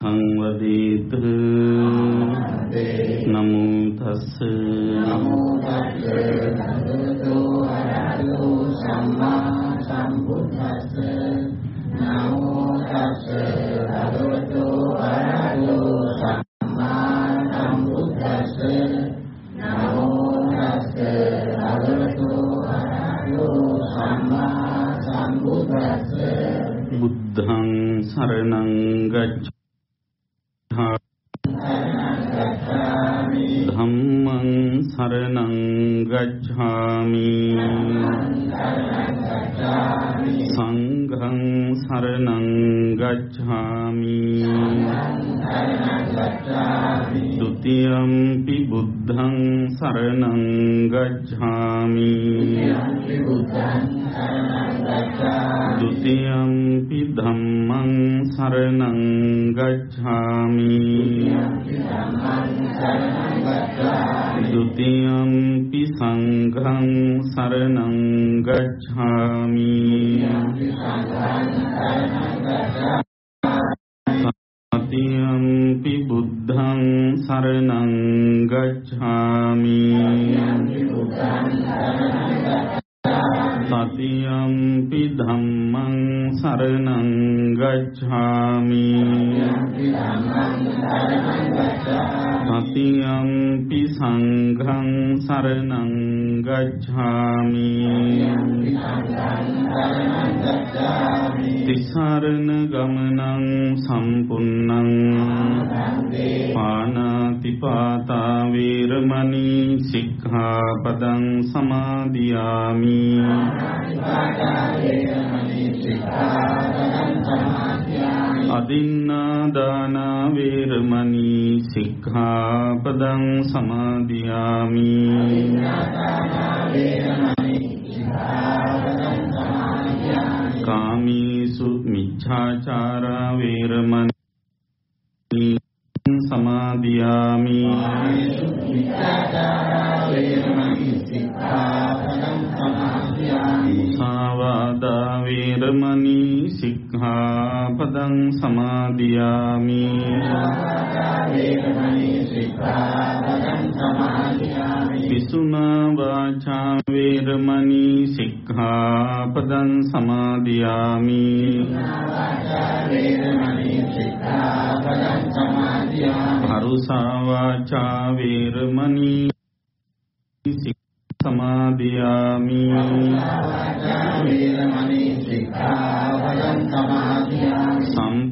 සංවදේත නමෝ තස්ස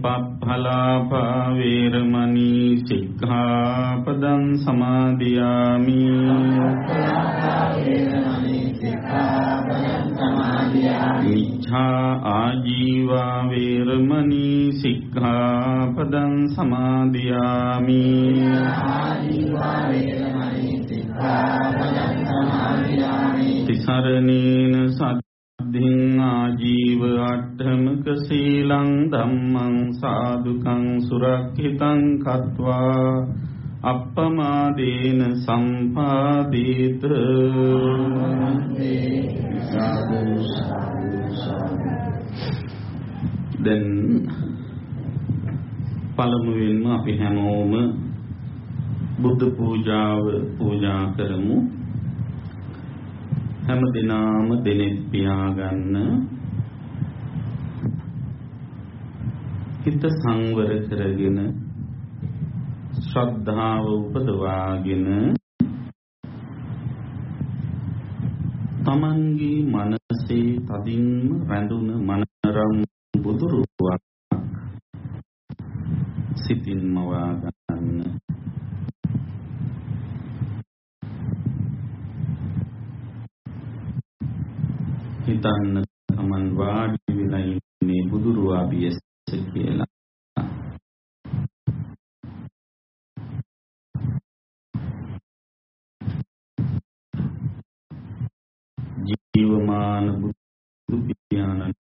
සම්පප්ඵලාපා වේරමණී සික්ඛාපදං සමාදියාමි මිච්ඡා ආජීවා වේරමණී සික්ඛාපදං සමාදියාමි තිසරණේන සද්ධින් ආජීව අට්ඨමක සීලං ධම්මං සාදුකං සුරක්ෂිතං කତ୍වා අප්පමාදේන සම්පාදේත දැන් පළමුවෙන්ම අපි හැමෝම බුද්ධ පූජාව පූජා කරමු. හැම දිනාම දෙනෙත් පියාගන්න. හිත සංවර කරගෙන ශ්‍රද්ධාව උපදවාගෙන තමන්ගේ මනසේ තදින්ම රැඳුන මනරම් බුදුරුවක් සිතින් මවා ගන්න. හිතන්න තමන් වාඩි වෙලා ඉන්නේ බුදුරුවා බියස කියලා. ජීවමාන බුදු පියාණන්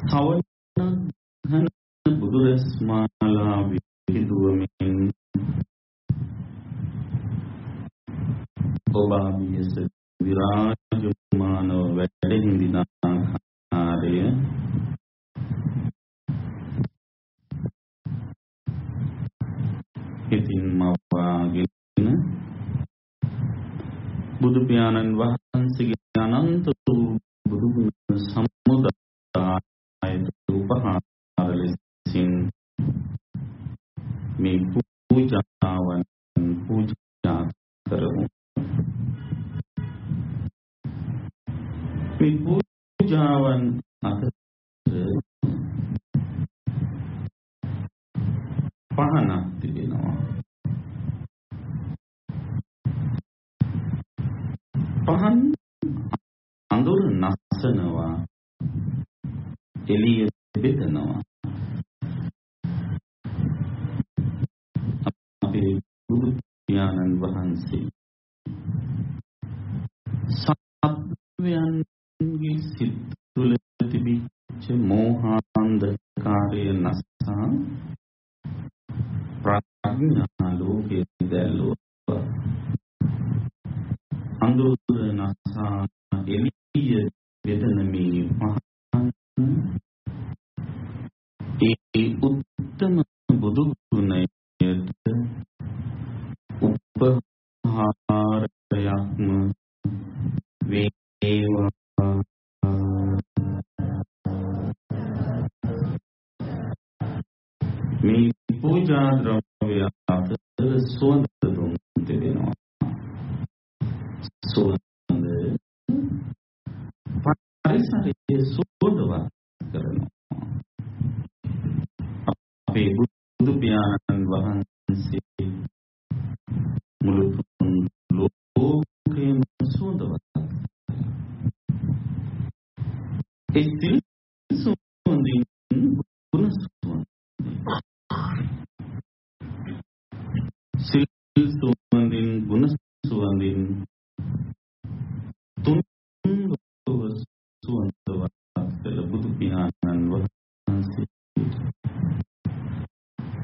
සවන බුදුරස්මාලා විදුවමින් ඔබාමියස විරාජමානව වැඩ හිඳින ආර්ය හිතින් මවාගෙන බුදු පියාණන් වහන්සේගේ අනන්ත වූ බුදු සමුදය පූජාවන් අතර පහනක් තිබෙනවා. පහන් අඳුර නැසනවා. එළිය බෙදනවා. අපේ බුදු පියාණන් වහන්සේ සත්වයන්ගේ සිත් තුළ තිබිච්ච මෝහාන්ධකාරය නසා ප්‍රඥා ලෝකයේ දැල්ලුවා අඳුර නසා එළිය බෙදන මේ පහන් ඒ උත්තම බුදු ගුණයට උපහාරයක්ම පරිසරයේ සුවඳවත් කරනවා. අපේ බුදු පියාණන් වහන්සේ මුළු ලෝකයේම සුවඳවත්. ඒ සිල් සුවඳින් ගුණ සුවඳ සිල් සුවඳින් ගුණ සුවඳින් තුන් ලෝක සුවඳවත් කළ බුදු පියාණන් වහන්සේ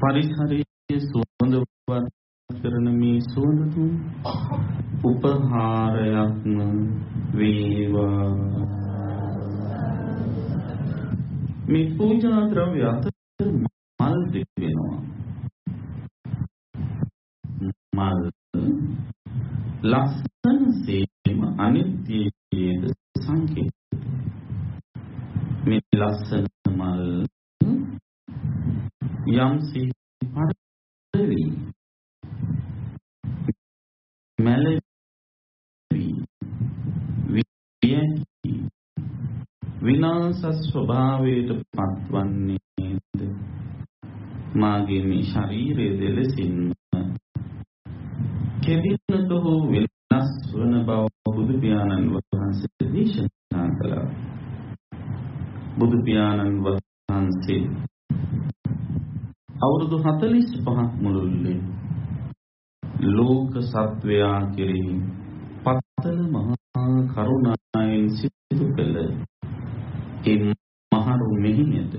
පරිසරයේ සුවඳවත් කරන මේ සුවඳ තුන් උපහාරයක්ම වේවා. මේ පූජා ද්‍රව්‍ය අතර මල් තිබෙනවා මල් ලස්සන සේම අනිත්‍යයේද සංකේත මේ ලස්සන මල් යම්සේ පඩවි මැලවි වියකි විනාශ ස්වභාවයට පත්වන්නේද මාගේ මේ ශරීරය දෙලසින්ම කෙදිනක හෝ වෙනස් වන බව බුදු පියාණන් වහන්සේ දේශනා කළා. බුදු පියාණන් වහන්සේ අවුරුදු 45ක් මුළුල්ලේ ලෝක සත්වයා කෙරෙහි පතල මහා කරුණාවෙන් සිදු කළ ඒ මහරු මෙහිණියට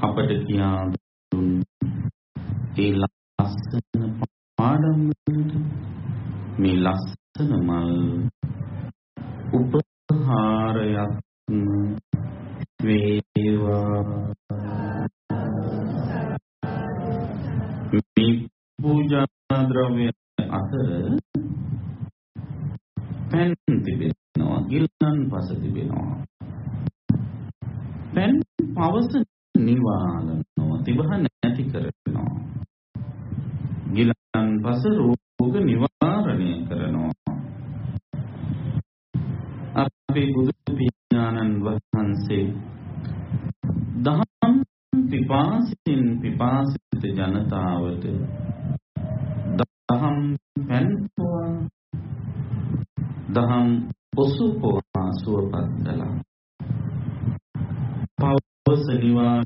අපට කියා දුන් ඒ ලස්සන පාඩම් වලට මේ ලස්සන මල් උපහාරයක්ම セリは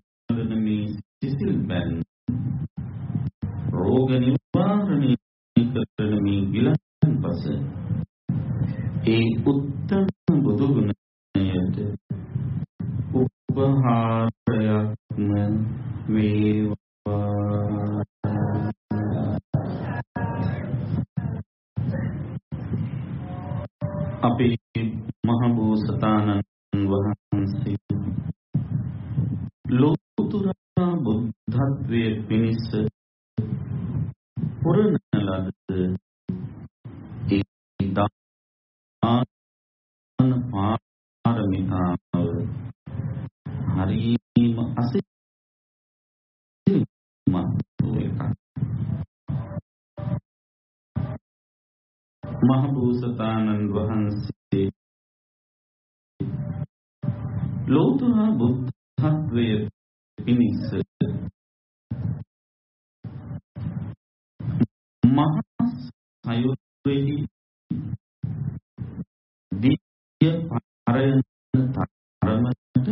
මහ බෝසතාණන් වහන්සේ. ලෝතර බුද්ධත්වයේ පිණිස මහා සයුරෙහි දිය පරයන තරමට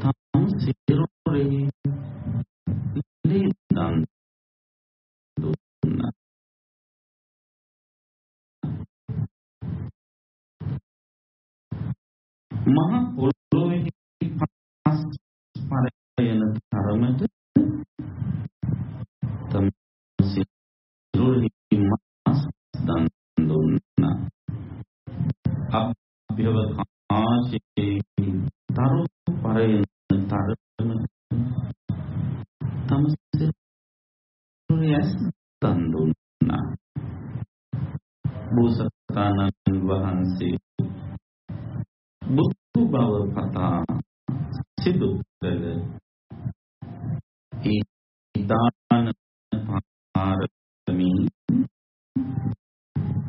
තම සිරුරෙහි ලේදන් දුන්නා මහ පොළොවේ පස් පරයන තරමට තම සිරුරෙහි මස් දන් දුන්නා. අභ්‍යවකාශයේ තරු පරයන තරමට තම සිරුරෙහි ඇස් දන් දුන්නා. බෝසතාණන් වහන්සේ බුදු බව පතා සිදු කළ ඒ දාන පාරමී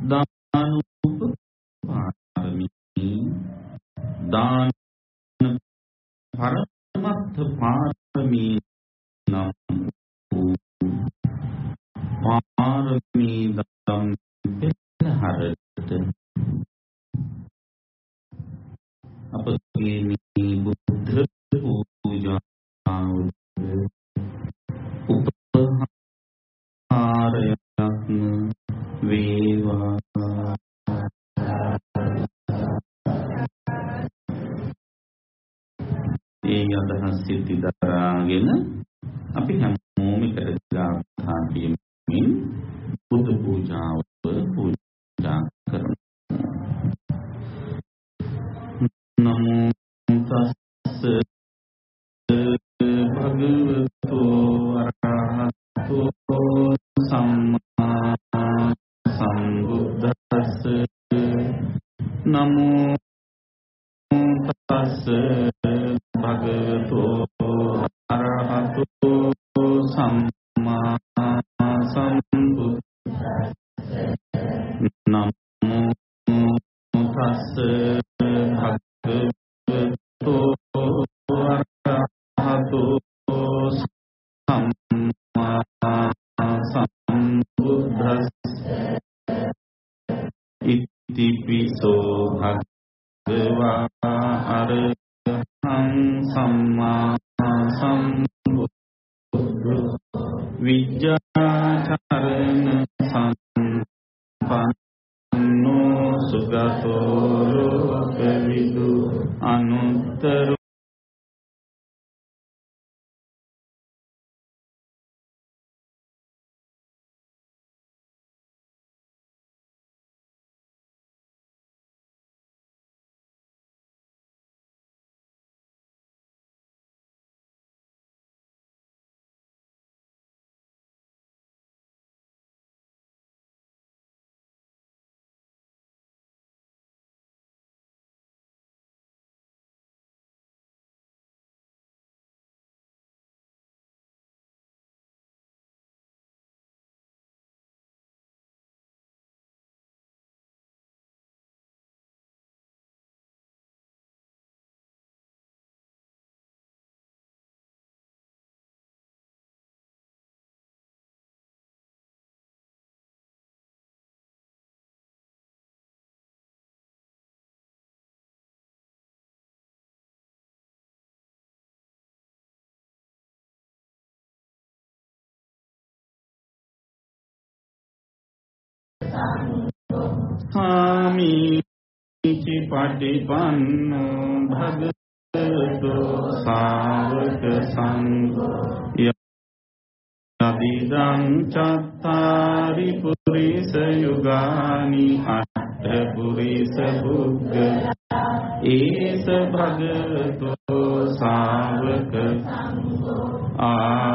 දානුප පාරමී දාන පරමත්ථ පාරමී නම් වූ පාරමී දම් අපගේ මේ බුද්ධ පූජාව උපහාරයක්ම වේවා. ඒ අදහස් සිද්ධි දරාගෙන අපි හැමෝම එකට ගාථා කියමින් බුදු පූජාව නමෝ තස්ස සාමීචි පටිපන්නෝ භගවතු සාවක සංඝෝ යදිදං චත්තාරි පුරිස යුගානි අට්ඨ පුරිස බුද්ධ ඒස භගවතු සාවක ආහුනේයෝ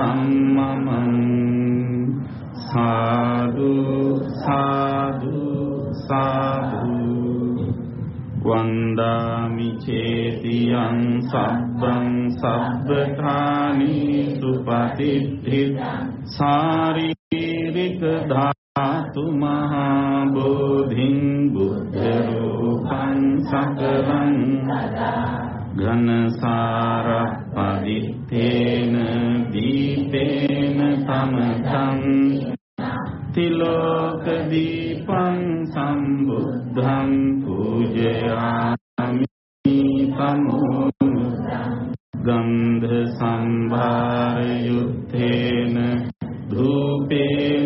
සම්මමං සාදු සාදු සාදු. වන්දාමි චේතියං සබ්බං සබ්බථානි සුපතිත්ථිත සාරීරික ධාතු මහා බෝධින් බුද්ධ රූපං සකලං ඝන සාරපදිත්තේන දීපේන තමතං තිලෝක දීපං සම්බුද්ධං පූජයාමි තමෝ ගන්ධ සම්භාර යුත්තේන ධූපේනාහං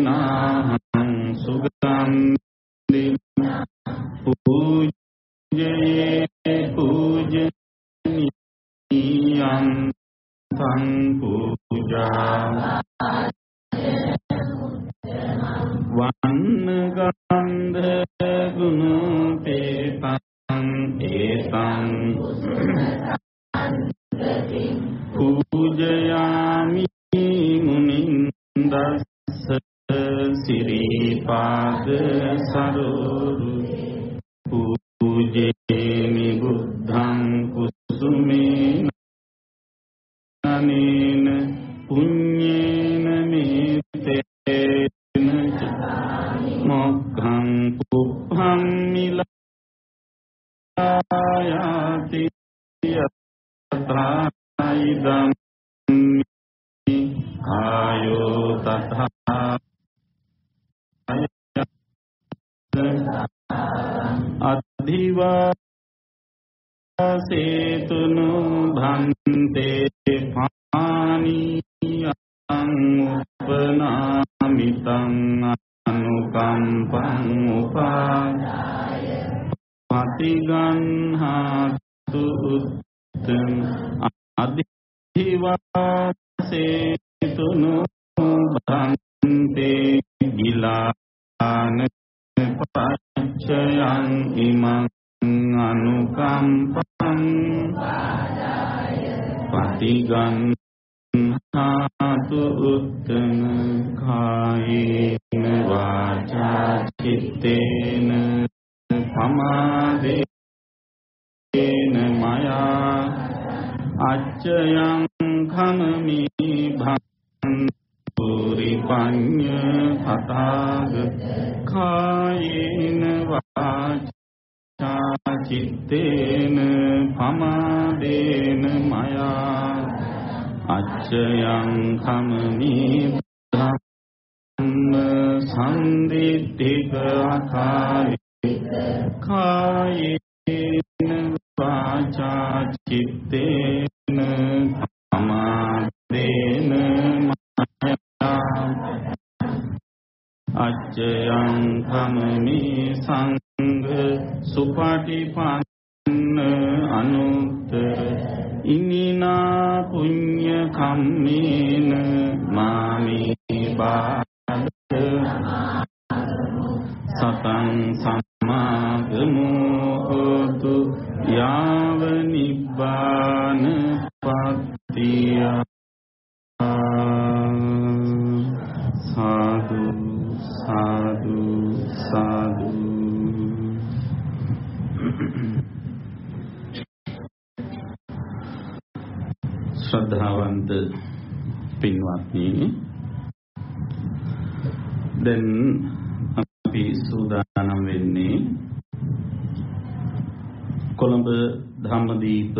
සුගන්ධි පූජයේ පූජනීයං තං පූජා වන්න ගන්ධ ගුණ පේතං ඒතං පූජයාමි මුනින්දස්ස සිරිපාද සරෝරු පටිගන්හාතු උත්තම අධිවාසේතුනු භන්තේ ගිලාන පච්චයන් ඉමං අනුකම්පං පටිගන් හාතු උත්තම කායේන වාචා චිත්තේන පමාදේන මයා අච්චයං khමමි භං පුරි පඤ්ඤ කතාග කායේන වාචා චිත්තේන පමාදේන මයා අච්චයං khමමි ධම්ම සම්දිත්තික අකාලික කායේන වාචා චිත්තේන පමාදේන අච්චයං කමමි සංඝ සුපටිපන්න අනුත්තර ඉනිනා පුඤ්ඤ කම්මේන මාමි බාද සතං සම්මාගමු හෝතු යාව නිබ්බාන පත්තිය. සාදු සාදු සාදු. ශ්‍රද්ධාවන්ත පින්වත්නි දැන් අපි සූදානම් වෙන්නේ කොළඹ ධම්මදීප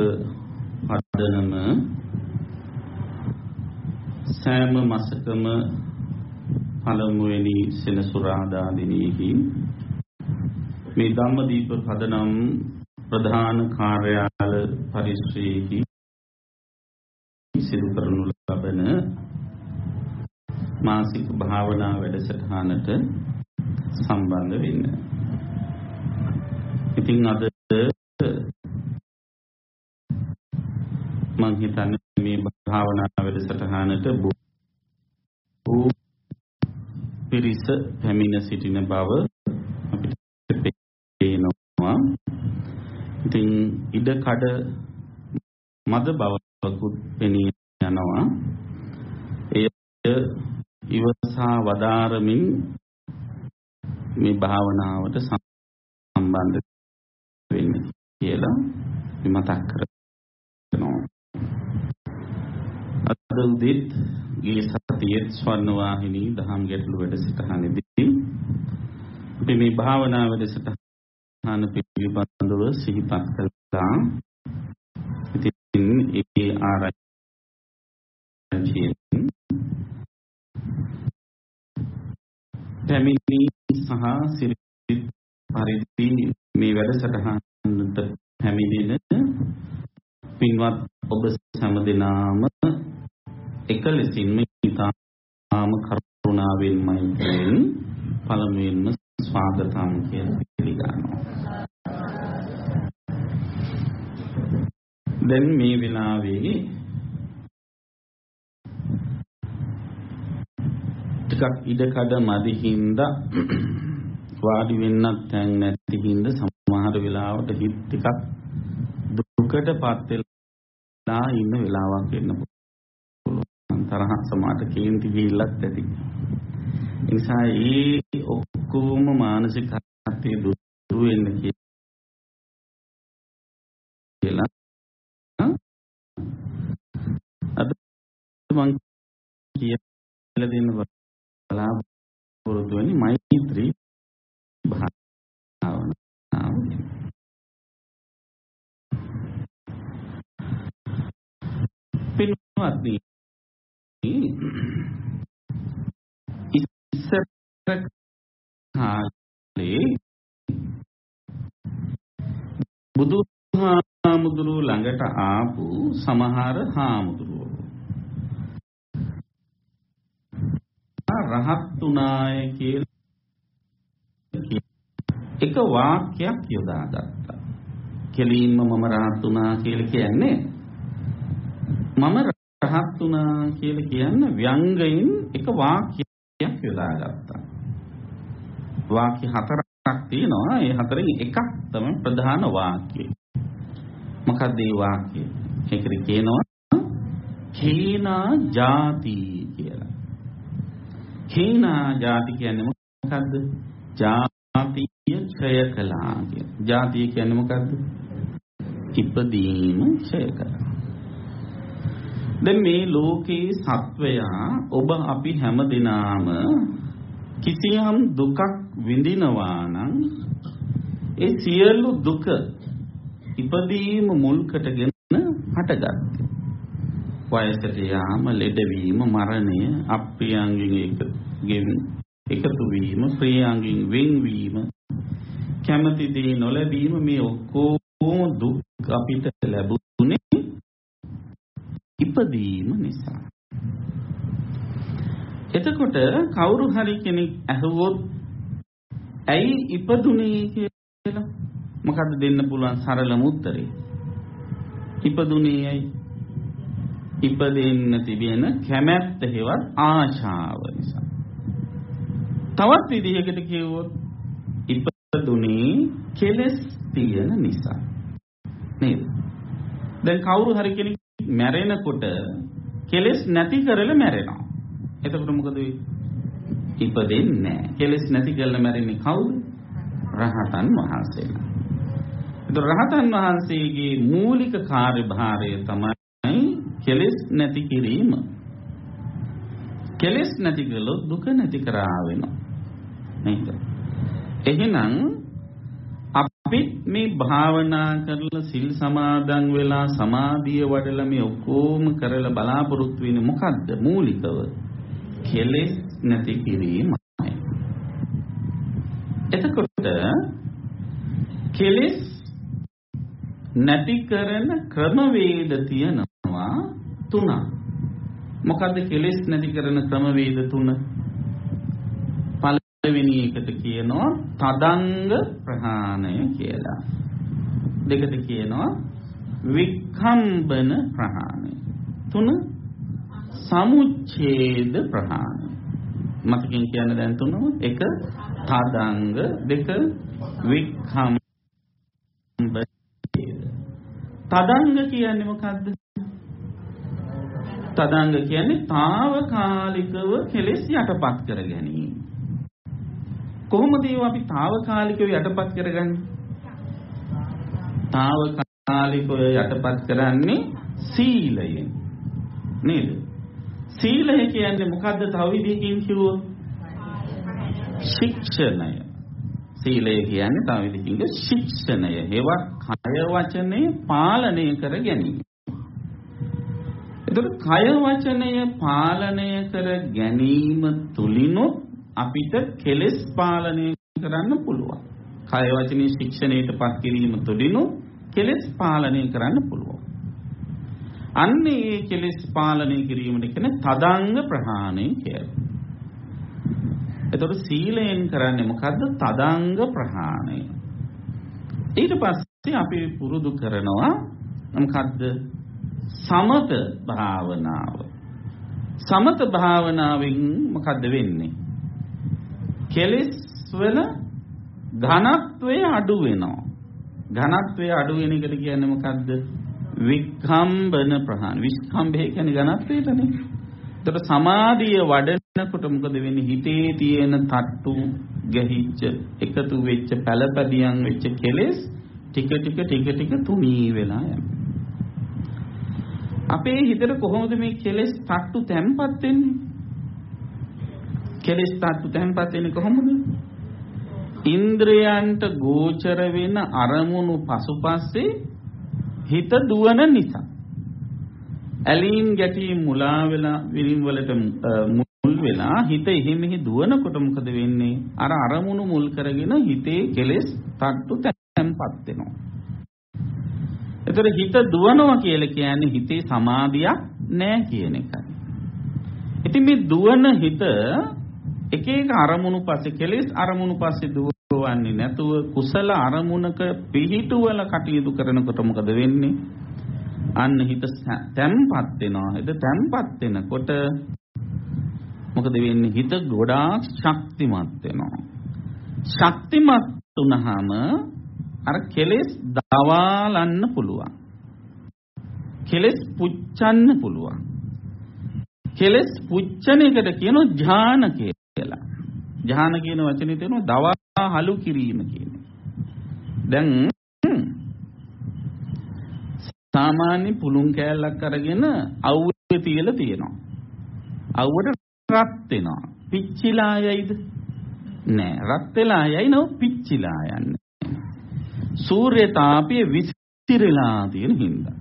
පදනම සෑම මාසකම පළමුවෙනි සෙනසුරාදා දිනෙහි මේ ධම්මදීප පදනම් ප්‍රධාන කාර්යාල පරිශ්‍රයේහි සිදු කරනු ලබන මාසික භාවනා වැඩසටහනට සම්බන්ධ වෙන්න. ඉතින් අද මම හිතන්නේ මේ භාවනා වැඩසටහනට බොහෝ පිරිස පැමිණ සිටින බව අපිට පේනවා. ඉතින් ඉඩ කඩ මද බවකුත් පෙනී යනවා. එය ඉවසා වදාරමින් මේ භාවනාවට සම්බන්ධ වෙන්න කියලා මතක් කරනවා. අද උදේත් ගිය සතියේ ස්වර්ණ වාහිනී දහම් ගැටළු වැඩසටහනේදී අපි මේ භාවනා වැඩසටහන පිළිබඳව සිහිපත් කළා. ඉතින් ඒ ආරම්භයෙන් පැමිණි සහ සිරිත් පරිදි මේ වැඩසටහනට පැමිණෙන පින්වත් ඔබ සෑම දිනාම එක ලෙසින්ම ඉතාම කරුණාවෙන් මෛත්‍රියෙන් පළමුවෙන්ම ස්වාගතම් කියලා පිළිගන්නවා. දැන් මේ වෙලාවේ ටිකක් ඉඩකඩ මදි හින්දා වාඩි වෙන්නත් තැන් නැති හින්දා සමහර වෙලාවට හිත ටිකක් දුකටපත් වෙලා ඉන්න වෙලාවක් එන්න පුළුවන්. තරහ සමාට කේන්ති ගිහිල්ලත් ඇති. ඒ නිසා ඒ ඔක්කොම මානසික කටේ දුරු වෙන්න කියලා අද මම කියලා දෙන්න බලාපොරොත්තු වෙන්නේ මෛත්‍රී භාවනාව. පින්වත්නි ඉස්සර කාලේ බුදු හාමුදුරුව ළඟට ආපු සමහර හාමුදුරුවෝ රහත් උනාය කියලා එක වාක්‍යයක් යොදාගත්තා. කෙලින්ම මම රහත් උනා කියලා කියන්නේ මම රහත් උනා කියලා කියන්නේ ව්‍යංගයෙන් එක වාක්‍යයක් යොදාගත්තා. වාක්‍ය හතරක් තියෙනවා. ඒ හතරෙන් එකක් තමයි ප්‍රධාන වාක්‍යය. මොකක්ද ඒ වාක්‍යය? ඒකට කියනවා කීනා ಜಾති කියලා. හේනා ಜಾති කියන්නේ මොකද්ද? ಜಾතිය ක්ෂය කළා කියන. ಜಾතිය කියන්නේ මොකද්ද? ඉපදීම ක්ෂය කළා. දැන් මේ ලෝකේ සත්වයා ඔබ අපි හැම දිනාම කිසියම් දුකක් විඳිනවා නම් ඒ සියලු දුක ඉපදීම මුල් කොටගෙන හටගත්තා. වයසට යාම, ලෙඩවීම, මරණය, අප්‍රියයන්ගෙන් එකතු වීම, ප්‍රියයන්ගෙන් වෙන්වීම, කැමති දේ නොලැබීම මේ ඔක්කොම දුක් අපිට ලැබුණේ ඉපදීම නිසා. එතකොට කවුරු හරි කෙනෙක් ඇහුවොත් ඇයි ඉපදුනේ කියලා මොකද්ද දෙන්න පුළුවන් සරලම උත්තරේ? ඉපදුනේ ඇයි? ඉපදෙන්න තිබෙන කැමැත්ත හේවත් ආශාව නිසා. තවත් විදිහකට කිව්වොත් ඉපදුනේ කෙලස් තියෙන නිසා. නේද? දැන් කවුරු හරි කෙනෙක් මැරෙනකොට කෙලස් නැති කරලා මැරෙනවා. එතකොට මොකද වෙන්නේ? ඉපදෙන්නේ නැහැ. කෙලස් නැති කරලා මැරෙන්නේ කවුද? රහතන් වහන්සේලා. ඒතර රහතන් වහන්සේගේ මූලික කාර්යභාරය තමයි කෙලෙස් නැති කිරීම. කෙලෙස් නැති කළොත් දුක නැති කරා වෙනවා. නේද? එහෙනම් අපි මේ භාවනා කරලා සිල් සමාදන් වෙලා සමාධිය වඩලා මේ ඔක්කොම කරලා බලාපොරොත්තු වෙන්නේ මොකද්ද මූලිකව? කෙලෙස් නැති කිරීමයි. එතකොට කෙලෙස් නැති කරන ක්‍රමවේද තියෙනවා තුනක්. මොකද්ද කෙලෙස් නැති කරන ක්‍රමවේද තුන? පළවෙනි එකට කියනවා තදංග ප්‍රහාණය කියලා. දෙකට කියනවා වික්ඛම්බන ප්‍රහාණය. තුන සමුච්ඡේද ප්‍රහාණය. මතකින් කියන්න දැන් තුනම එක තදංග දෙක වික්ඛම්බ තදංග කියන්නේ මොකද්ද? තදංග කියන්නේ తాවකාලිකව කෙලෙස් යටපත් කර ගැනීම. කොහොමද ඒවා අපි తాවකාලිකව යටපත් කරගන්නේ? తాවකාලිකව යටපත් කරන්නේ සීලයෙන්. නේද? සීලය කියන්නේ මොකද්ද තව විදිහකින් කිව්වොත්? ශික්ෂණය. සීලය කියන්නේ තව විදිහකින් ශික්ෂණය. ඒවත් කය වචනේ පාලනය කර ගැනීම. එතකොට කය වචනය පාලනය කර ගැනීම තුලිනුත් අපිට කෙලෙස් පාලනය කරන්න පුළුවන්. කය වචනේ ශික්ෂණයටපත් කිරීම තුලිනුත් කෙලෙස් පාලනය කරන්න පුළුවන්. අන්න ඒ කෙලෙස් පාලනය කිරීමට කියන තදංග ප්‍රහාණය කියලා. එතකොට සීලයෙන් කරන්නේ මොකද්ද? තදංග ප්‍රහාණය. ඊට පස්සේ අපි පුරුදු කරනවා මොකද්ද? සමත භාවනාව. සමත භාවනාවෙන් මොකද්ද වෙන්නේ? කෙලෙස් වල ඝනත්වය අඩු වෙනවා. ඝනත්වය අඩු වෙන එකට කියන්නේ මොකද්ද? වික්ඛම්බන ප්‍රහාණ. විස්කම්භය කියන්නේ ඝනත්වයටනේ. එතකොට සමාධිය වඩනකොට මොකද වෙන්නේ? හිතේ තියෙන තට්ටු ගැහිච්ච එකතු වෙච්ච පළපදියම් වෙච්ච කෙලෙස් ටික ටික ටික ටික තුනී වෙලා යනවා. අපේ හිතට කොහොමද මේ කෙලෙස් තට්ටු තැම්පත් වෙන්නේ? කෙලෙස් තට්ටු තැම්පත් වෙන්නේ කොහොමද? ඉන්ද්‍රයන්ට ගෝචර වෙන අරමුණු පසුපස්සේ හිත දුවන නිසා. ඇලීම් ගැටීම් මුලා වෙලා විරින් වලට මුල් වෙලා හිත එහෙ මෙහෙ දුවනකොට මොකද වෙන්නේ? අර අරමුණු මුල් කරගෙන හිතේ කෙලෙස් තට්ටු තැම්පත් වෙනවා. එතකොට හිත දුවනවා කියලා කියන්නේ හිතේ සමාධියක් නැහැ කියන එකයි. ඉතින් මේ දුවන හිත එක එක අරමුණු පස්සේ කෙලෙස් අරමුණු පස්සේ දුවන්නේ නැතුව කුසල අරමුණක පිහිටුවල කටයුතු කරනකොට මොකද වෙන්නේ? අන්න හිත තැම්පත් වෙනවා. හිත තැම්පත් වෙනකොට මොකද වෙන්නේ? හිත ගොඩාක් ශක්තිමත් වෙනවා. ශක්තිමත් වුනහම අර කෙලෙස් දවාලන්න පුළුවන්. කෙලෙස් පුච්චන්න පුළුවන්. කෙලෙස් පුච්චන එකට කියනවා ඥාන කියලා. ඥාන කියන වචනේ තියෙනවා දවා හලු කිරීම කියන්නේ. දැන් සාමාන්‍ය පුළුන් කෑල්ලක් අරගෙන අවුවේ තියලා තියෙනවා. අවුවට රත් වෙනවා. පිච්චිලා යයිද? නෑ. රත් වෙලා යයි නෝ පිච්චිලා යන්නේ. සූර්ය තාපය විසිරලා තියෙන හින්දා.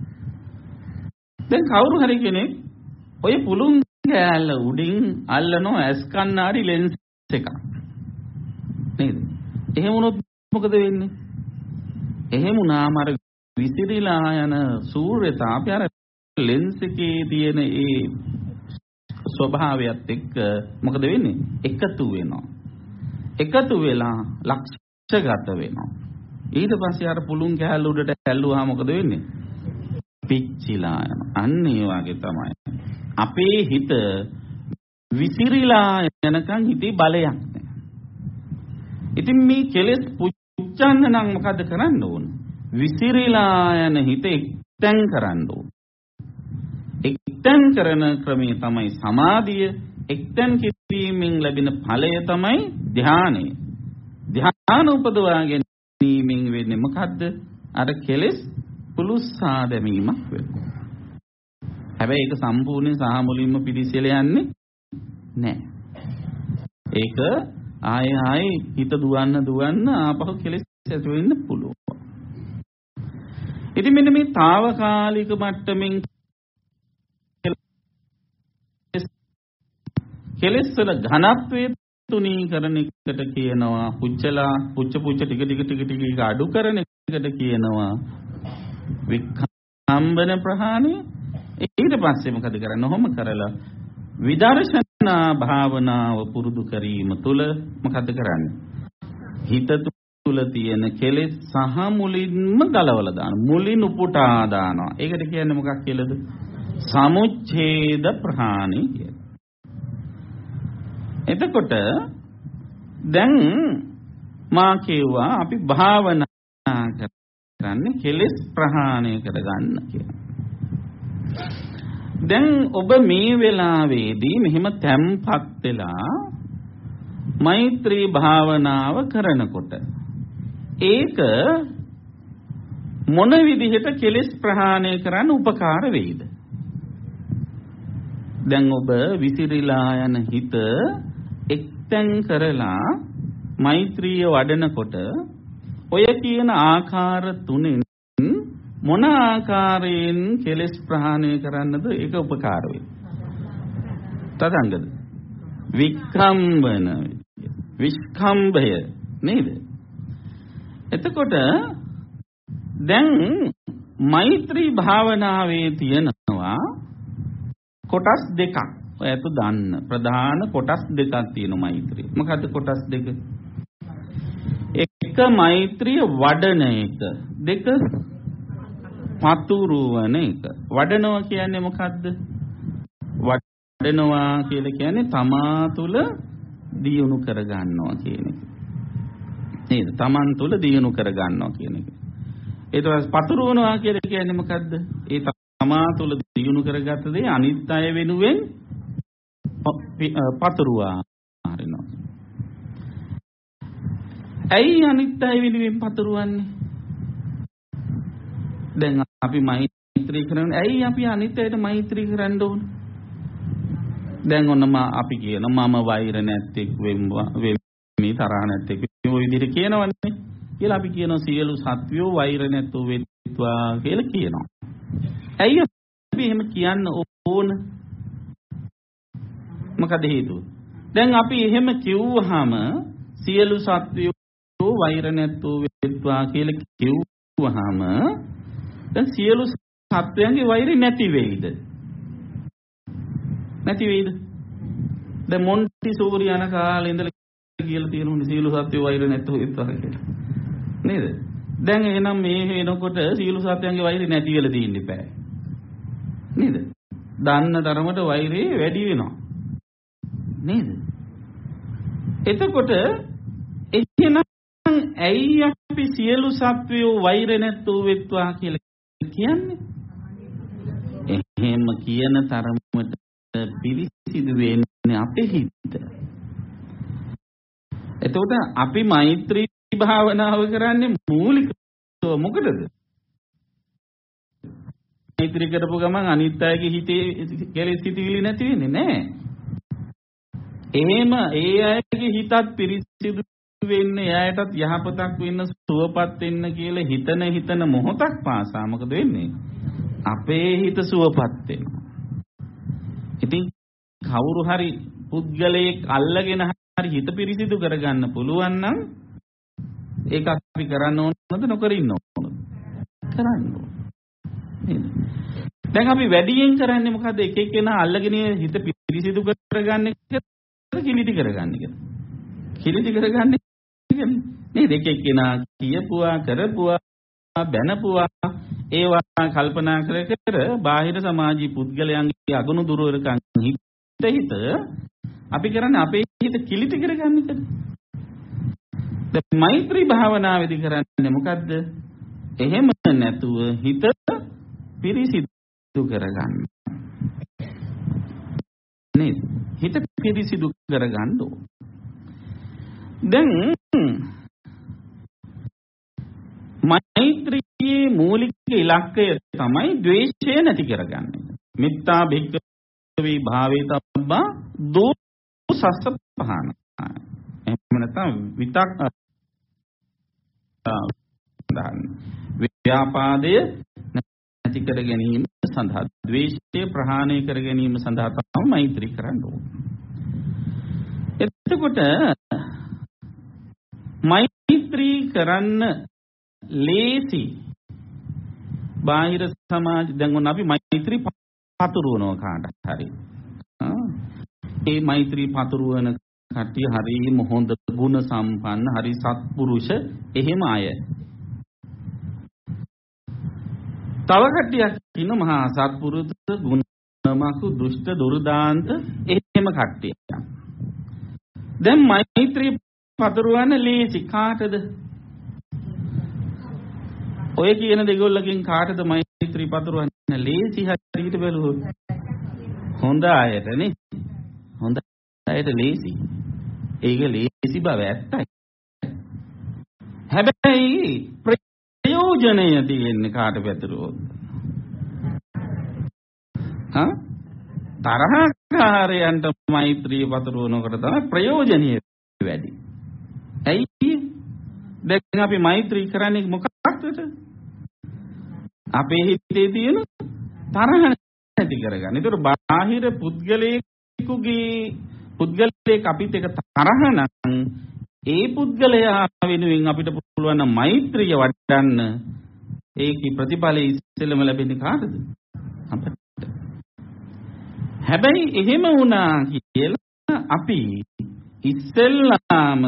දැන් කවුරු හරි කෙනෙක් ඔය පුළුන් කෑල්ල උඩින් අල්ලනෝ ඇස් කණ්ණාඩි ලෙන්ස් එකක්. නේද? එහෙම වුණොත් මොකද වෙන්නේ? එහෙම වුණාම අර විසිරීලා යන සූර්ය තාපය අර ලෙන්ස් එකේ තියෙන ඒ ස්වභාවයත් එක්ක මොකද වෙන්නේ? එකතු වෙනවා. එකතු වෙලා ලක්ෂගත වෙනවා. ඊට පස්සේ අර පුළුන් කැලල උඩට ඇල්ලුවා මොකද වෙන්නේ? පිච්චිලා යනවා. අන්න ඒ වගේ තමයි. අපේ හිත විසිරීලා යනකම් හිතේ බලයක් නැහැ. ඉතින් මේ කෙලෙස් පුච්චන්න නම් මොකද කරන්න ඕන? විසිරීලා යන හිත එක්තෙන් කරන්න ඕන. එක්තෙන් කරන ක්‍රමය තමයි සමාධිය. එක්තෙන් කිරීමෙන් ලැබෙන ඵලය තමයි ධානය. ධාන උපදවා ගැනීමෙන් වෙන්නේ මොකද්ද? අර කෙලෙස් පුලුස්සා දැමීමක් වෙනවා. හැබැයි ඒක සම්පූර්ණයෙන් සහ මුලින්ම පිරිසිලා යන්නේ නැහැ. ඒක ආයෙ ආයෙ හිත දුවන්න දුවන්න ආපහු කෙලෙස් ඇති වෙන්න පුළුවන්. ඉතින් මෙන්න මේ తాවකාලික මට්ටමින් කෙලෙස් වල ඝනත්වයේ තුනීකරණ එකට කියනවා පුච්චලා පුච්ච පුච්ච ටික ටික ටික ටික අඩු කරන එකට කියනවා වික්ඛම්බන ප්‍රහාණය ඊට පස්සේ මොකද කරන්නේ? ඔහොම කරලා විදර්ශනා භාවනාව පුරුදු කිරීම තුළ මොකද කරන්නේ? හිත තුළ තියෙන කෙලෙස් සහ මුලින්ම ගලවලා දාන. මුලින් උපුටා දානවා. ඒකට කියන්නේ මොකක් කියලාද? සමුච්ඡේද ප්‍රහාණය කියලා. එතකොට දැන් මා කියුවා අපි භාවනා කරන්නේ කෙලෙස් ප්‍රහාණය කරගන්න කියලා. දැන් ඔබ මේ වෙලාවේදී මෙහෙම තැම්පත් වෙලා මෛත්‍රී භාවනාව කරනකොට ඒක මොන විදිහට කෙලෙස් ප්‍රහාණය කරන්න උපකාර වෙයිද? දැන් ඔබ විසිරීලා යන හිත එක්තෙන් කරලා මෛත්‍රිය වඩනකොට ඔය කියන ආකාර තුනෙන් මොන ආකාරයෙන් කෙලෙස් ප්‍රහාණය කරන්නද ඒක උපකාර වෙයි. තදංගද වික්ඛම්බන විස්කම්භය නේද? එතකොට දැන් මෛත්‍රී භාවනාවේ තියෙනවා කොටස් දෙකක්. ඔයතු දන්න ප්‍රධාන කොටස් දෙකක් තියෙනවා මෛත්‍රී. මොකද්ද කොටස් දෙක? එක මෛත්‍රිය වඩන එක. දෙක පතුරුවන එක. වඩනවා කියන්නේ මොකද්ද? වඩනවා කියලා කියන්නේ තමා තුළ දියුණු කර ගන්නවා කියන එක. නේද? තමන් තුළ දියුණු කර ගන්නවා කියන එක. ඊට පස්සේ පතුරුවනවා කියලා කියන්නේ මොකද්ද? ඒ තමා තුළ දියුණු කරගත්ත දේ අනිත් අය වෙනුවෙන් පතුරුවා හරිනවා. ඇයි අනිත් අය වෙනුවෙන් පතුරවන්නේ? දැන් අපි මෛත්‍රී කරන්නේ ඇයි අපි අනිත් අයට මෛත්‍රී කරන්න ඕන? දැන් ඔන්න මා අපි කියන මම වෛර නැත්තේක් වෙමි තරහ නැත්තේක් ඔය විදිහට කියනවනේ. කියලා අපි කියන සියලු සත්වයෝ වෛර නැත්තෝ වෙත්වා කියලා කියනවා. ඇයි අපි එහෙම කියන්න ඕන? මොකද හේතුව? දැන් අපි එහෙම කිව්වහම සියලු සත්වයෝ වෛර නැත්තෝ වෙත්වා කියලා කිව්වහම දැන් සියලු සත්වයන්ගේ වෛරය නැති වෙයිද? නැති වෙයිද? දැන් මොන්ටි සූරි යන කාලේ ඉඳලා කියලා තියෙනුනේ සියලු සත්වයෝ වෛර නැත්තෝ වෙත්වා කියලා. නේද? දැන් එහෙනම් මේ වෙනකොට සියලු සත්වයන්ගේ වෛරය නැති වෙලා තියෙන්න බෑ. නේද? දන්න තරමට වෛරය වැඩි වෙනවා. නේද? එතකොට එහෙනම් ඇයි අපි සියලු සත්වයෝ වෛර නැත්තෝ වෙත්වා කියලා කියන්නේ? එහෙම කියන තරමට පිරිසිදු වෙන්නේ අපේ හිත. එතකොට අපි මෛත්‍රී භාවනාව කරන්නේ මූලිකව මොකටද? මෛත්‍රී කරපු ගමන් අනිත් අයගේ හිතේ කෙලෙස් හිතවිලි නැති වෙන්නේ නැහැ. එහෙම ඒ අයගේ හිතත් පිරිසිදු වෙන්නේ එයාටත් යහපතක් වෙන්න සුවපත් වෙන්න කියලා හිතන හිතන මොහොතක් පාසා මොකද වෙන්නේ? අපේ හිත සුවපත් වෙනවා. ඉතින් කවුරු හරි පුද්ගලයෙක් අල්ලගෙන හරි හිත පිරිසිදු කරගන්න පුළුවන් නම් ඒක අපි කරන්න ඕනද නොකර ඉන්න ඕනද? කරන්න ඕන. දැන් අපි වැඩියෙන් කරන්නේ මොකද්ද? එක එක්කෙනා අල්ලගෙන හිත පිරිසිදු කරගන්න එක කිලිටි කරගන්න එක. කිලිටි කරගන්න නේද? එක එක්කෙනා කියපුවා කරපුවා බැනපුවා ඒවා කල්පනා කර කර බාහිර සමාජී පුද්ගලයන්ගේ අගුණ දුරවරකම් හිත හිත අපි කරන්නේ අපේ හිත කිලිටි කරගන්න එක. දැන් මෛත්‍රී භාවනාවේදී කරන්නේ මොකද්ද? එහෙම නැතුව හිත පිරිසිදු කරගන්න. නේද? හිත පිරිසිදු කරගන්න ඕන. දැන් මෛත්‍රියේ මූලික ඉලක්කය තමයි ද්වේෂය නැති කරගන්න. මිත්තා භික්ඛවේ භාවේ තබ්බා දෝ සස්ස පහන. එහෙම නැත්නම් විතක් දාන්න. ව්‍යාපාදය නැති කර ගැනීම සඳහා ද්වේෂය ප්‍රහාණය කර ගැනීම සඳහා තමයි මෛත්‍රී කරන්න ඕනේ. එතකොට මෛත්‍රී කරන්න ලේසි බාහිර සමාජ දැන් ඔන්න අපි මෛත්‍රී පතුරවනවා කාට හරි. ඒ මෛත්‍රී පතුරවන කට්ටිය හරිම හොඳ ගුණ සම්පන්න හරි සත්පුරුෂ එහෙම අය. තව කට්ටියක් ඉන්න මහා සත්පුරුෂ ගුණමකු දුෂ්ට දුර්දාන්ත එහෙම කට්ටියක්. දැන් මෛත්‍රී පතුරවන්න ලේසි කාටද? ඔය කියන දෙගොල්ලකින් කාටද මෛත්‍රී පතුරවන්න ලේසි හරියට බැලුවොත් හොඳ අයට නේ හොඳ අයට ලේසි ඒක ලේසි බව ඇත්තයි හැබැයි ප්‍රයෝජනය තියෙන්නේ කාට පැතුරුවොත් හා? තරහකාරයන්ට මෛත්‍රී පතුරවනකොට තමයි ප්‍රයෝජනීය වැඩි. ඇයි? දැන් අපි මෛත්‍රී කරන්නේ මොකක්ද? අපේ හිතේ තියෙන තරහ නැති කරගන්න. ඒතර බාහිර පුද්ගලයෙකුගේ පුද්ගලයෙක් අපිට එක තරහ නම් ඒ පුද්ගලයා වෙනුවෙන් අපිට පුළුවන් නම් මෛත්‍රිය වඩන්න ඒකේ ප්‍රතිඵලය ඉස්සෙල්ලම ලැබෙන්නේ කාටද? අපිට. හැබැයි එහෙම වුණා කියලා අපි ඉස්සෙල්ලාම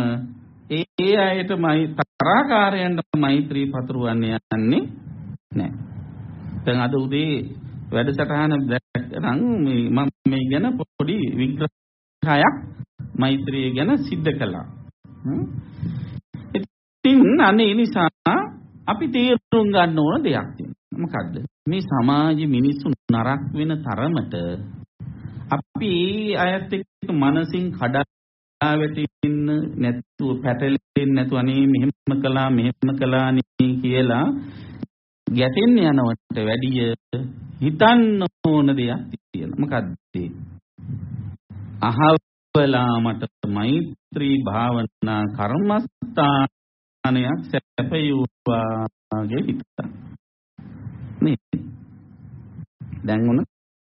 ඒ අයට මයි තරහකාරයන්ට මෛත්‍රී පතුරවන්නේ යන්නේ නැහැ. දැන් අද උදේ වැඩසටහන දැක්කනම් මේ මම මේ ගැන පොඩි විග්‍රහයක් මෛත්‍රිය ගැන සිද්ධ කළා. ඉතින් අනේ නිසා අපි තේරුම් ගන්න ඕන දෙයක් තියෙනවා. මොකද්ද? මේ සමාජ මිනිස්සු නරක වෙන තරමට අපි අයත් එක්ක මනසින් කඩා වැටෙන්න නැතුව පැටලෙන්නේ නැතුව අනේ මෙහෙම කළා මෙහෙම කළා නේ කියලා ගැටෙන්න යනවට වැඩිය හිතන්න ඕන දෙයක් තියෙනවා. මොකද්ද? අහවලා මට මෛත්‍රී භාවනා කර්මස්ථානයක් සැපයුවාගේ හිතන්න. නේ. දැන් උන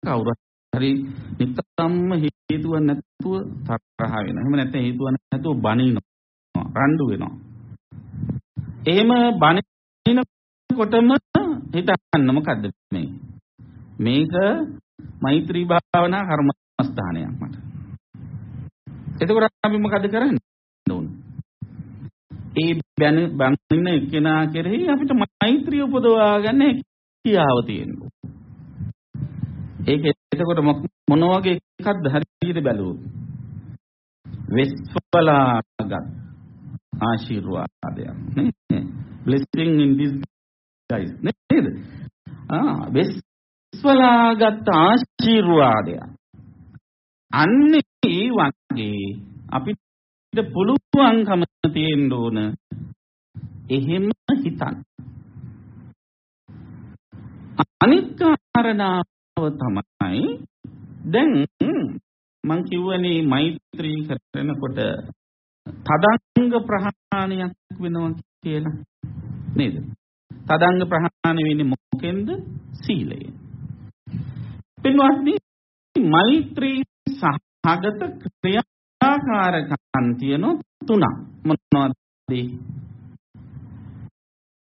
කවුරුත් හරි නිකම්ම හේතුව නැතුව තරහ වෙනවා. එහෙම නැත්නම් හේතුව නැතුව බනිනවා. රණ්ඩු වෙනවා. එහෙම බනිනකොටම හිතන්න මොකද්ද මේ? මේක මෛත්‍රී භාවනා කර්මස්ථානයක් මට. එතකොට අපි මොකද කරන්නේ? ඕන. ඒ බැන බඳින කෙනා කෙරෙහි අපිට මෛත්‍රිය උපදවා ගන්න හැකියාව තියෙනවා. ඒක එතකොට මොන වගේ එකක්ද හරියට බැලුවොත් වෙස්පලාගත් ආශිර්වාදයක් නේ blessing in disguise නේද ආ වෙස්පලාගත් ආශිර්වාදයක් අන්නේ වගේ අපිට පුළුවන්කම තියෙන්න ඕන එහෙම හිතන්න අනිත් කාරණාව තමයි දැන් මං කියවනේ මෛත්‍රී කරනකොට තදංග ප්‍රහාණයක් වෙනවා කියලා නේද? තදංග ප්‍රහාණය වෙන්නේ මොකෙන්ද? සීලයෙන්. පින්වත්නි මෛත්‍රී සහගත ක්‍රියාකාරකම් තියෙන තුනක්. මොනවද?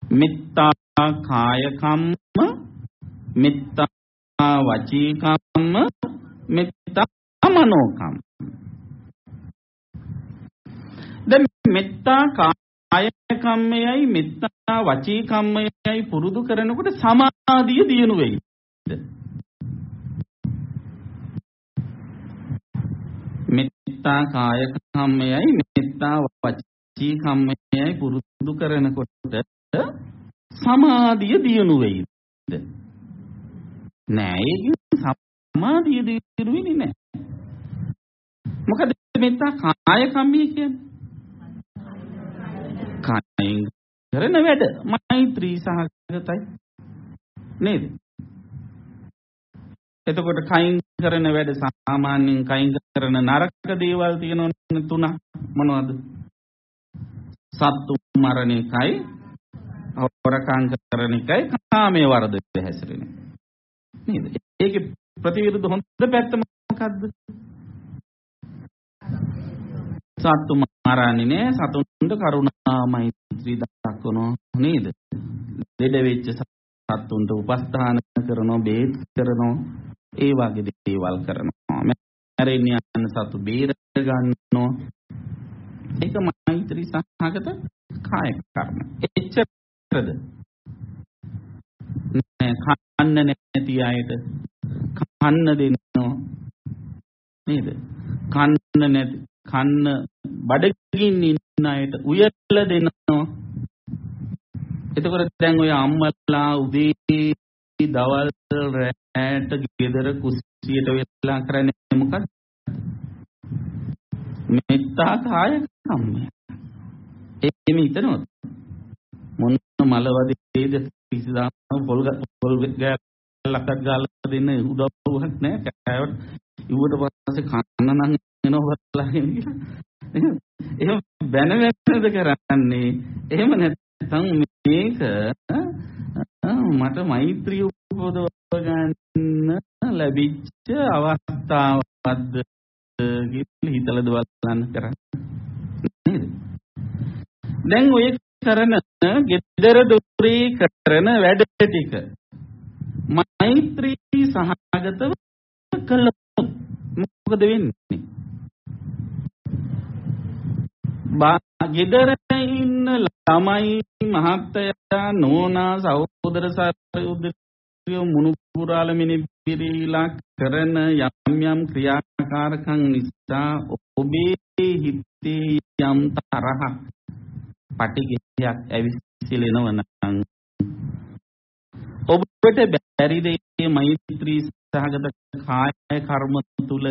මෙත්තා කාය කම්ම මෙත්තා වචී කම්ම මෙත්තා මනෝකම් දැන් මෙත්තා කාය කම්මයයි මෙත්තා වචී කම්මයයි පුරුදු කරනකොට සමාධිය දියුණු වෙයි මෙත්තා කාය කම්මයයි මෙත්තා වචී කම්මයයි පුරුදු කරනකොට සමාධිය දියුණු වෙයිද? නෑ ඒක සමාධිය දියුණු වෙන්නේ නෑ. මොකද මෙත්තා කාය කම්මිය කියන්නේ? කායෙන් කරන වැඩ. මෛත්‍රී සහගතයි. නේද? එතකොට කයින් කරන වැඩ සාමාන්‍යයෙන් කයින් කරන නරක දේවල් තියෙනවනේ තුන මොනවද? සත්තු මරණ එකයි, හොරකම් කරන එකයි, කාමයේ වරද හැසිරෙන එක. නේද? ඒකේ ප්‍රතිවිරුද්ධ හොඳ පැත්ත මොකද්ද? සත්තු මරන්නේ නෑ සතුන්ට කරුණා මෛත්‍රී දක්වනවා නේද? දෙඩ වෙච්ච සත්තුන්ට උපස්ථාන කරනවා බේත් කරනවා ඒ වගේ දේවල් කරනවා. මැරෙන්න යන සතු බේර ගන්නවා. ඒක මෛත්‍රී සහගත කාය කර්ම. එච්චරද? නෑ කන්න නැති අයට කන්න දෙනවා. නේද? කන්න නැති කන්න බඩගින්න ඉන්න අයට උයල දෙනවා. එතකොට දැන් ඔය අම්මලා උදේ දවල් රැට ගෙදර කුස්සියට වෙලා කරන්නේ මොකක්ද? මෙත්තා කාය කම්මය. එහෙම හිතනවද? මොන මලවදේද කිසිදාම පොල් පොල් ගලකට ගාලා දෙන්න උදව්වක් නැහැ. කෑවට ඉවුවට පස්සේ කන්න නම් එනවා බලලාගෙන කියලා. එහෙම බැන වැන්නද කරන්නේ? එහෙම නැත්නම් මේක මට මෛත්‍රිය උපදව ගන්න ලැබිච්ච අවස්ථාවක්ද කියලා හිතලා දවල්න්න කරන්නේ නේද? දැන් ඔය කරන gedara duri කරන වැඩ ටික මෛත්‍රී සහගතව කළොත් මොකද වෙන්නේ? ගෙදර ඉන්න ළමයි මහත්තයා නෝනා සහෝදර සහෝදරියෝ මුණුපුරාල මිනිබිරිලා කරන යම් යම් ක්‍රියාකාරකම් නිසා ඔබේ හිතේ යම් තරහ පටිගයක් ඇවිසිලෙනව නම් ඔබට බැරිද මේ මෛත්‍රී සහගත කාය කර්ම තුල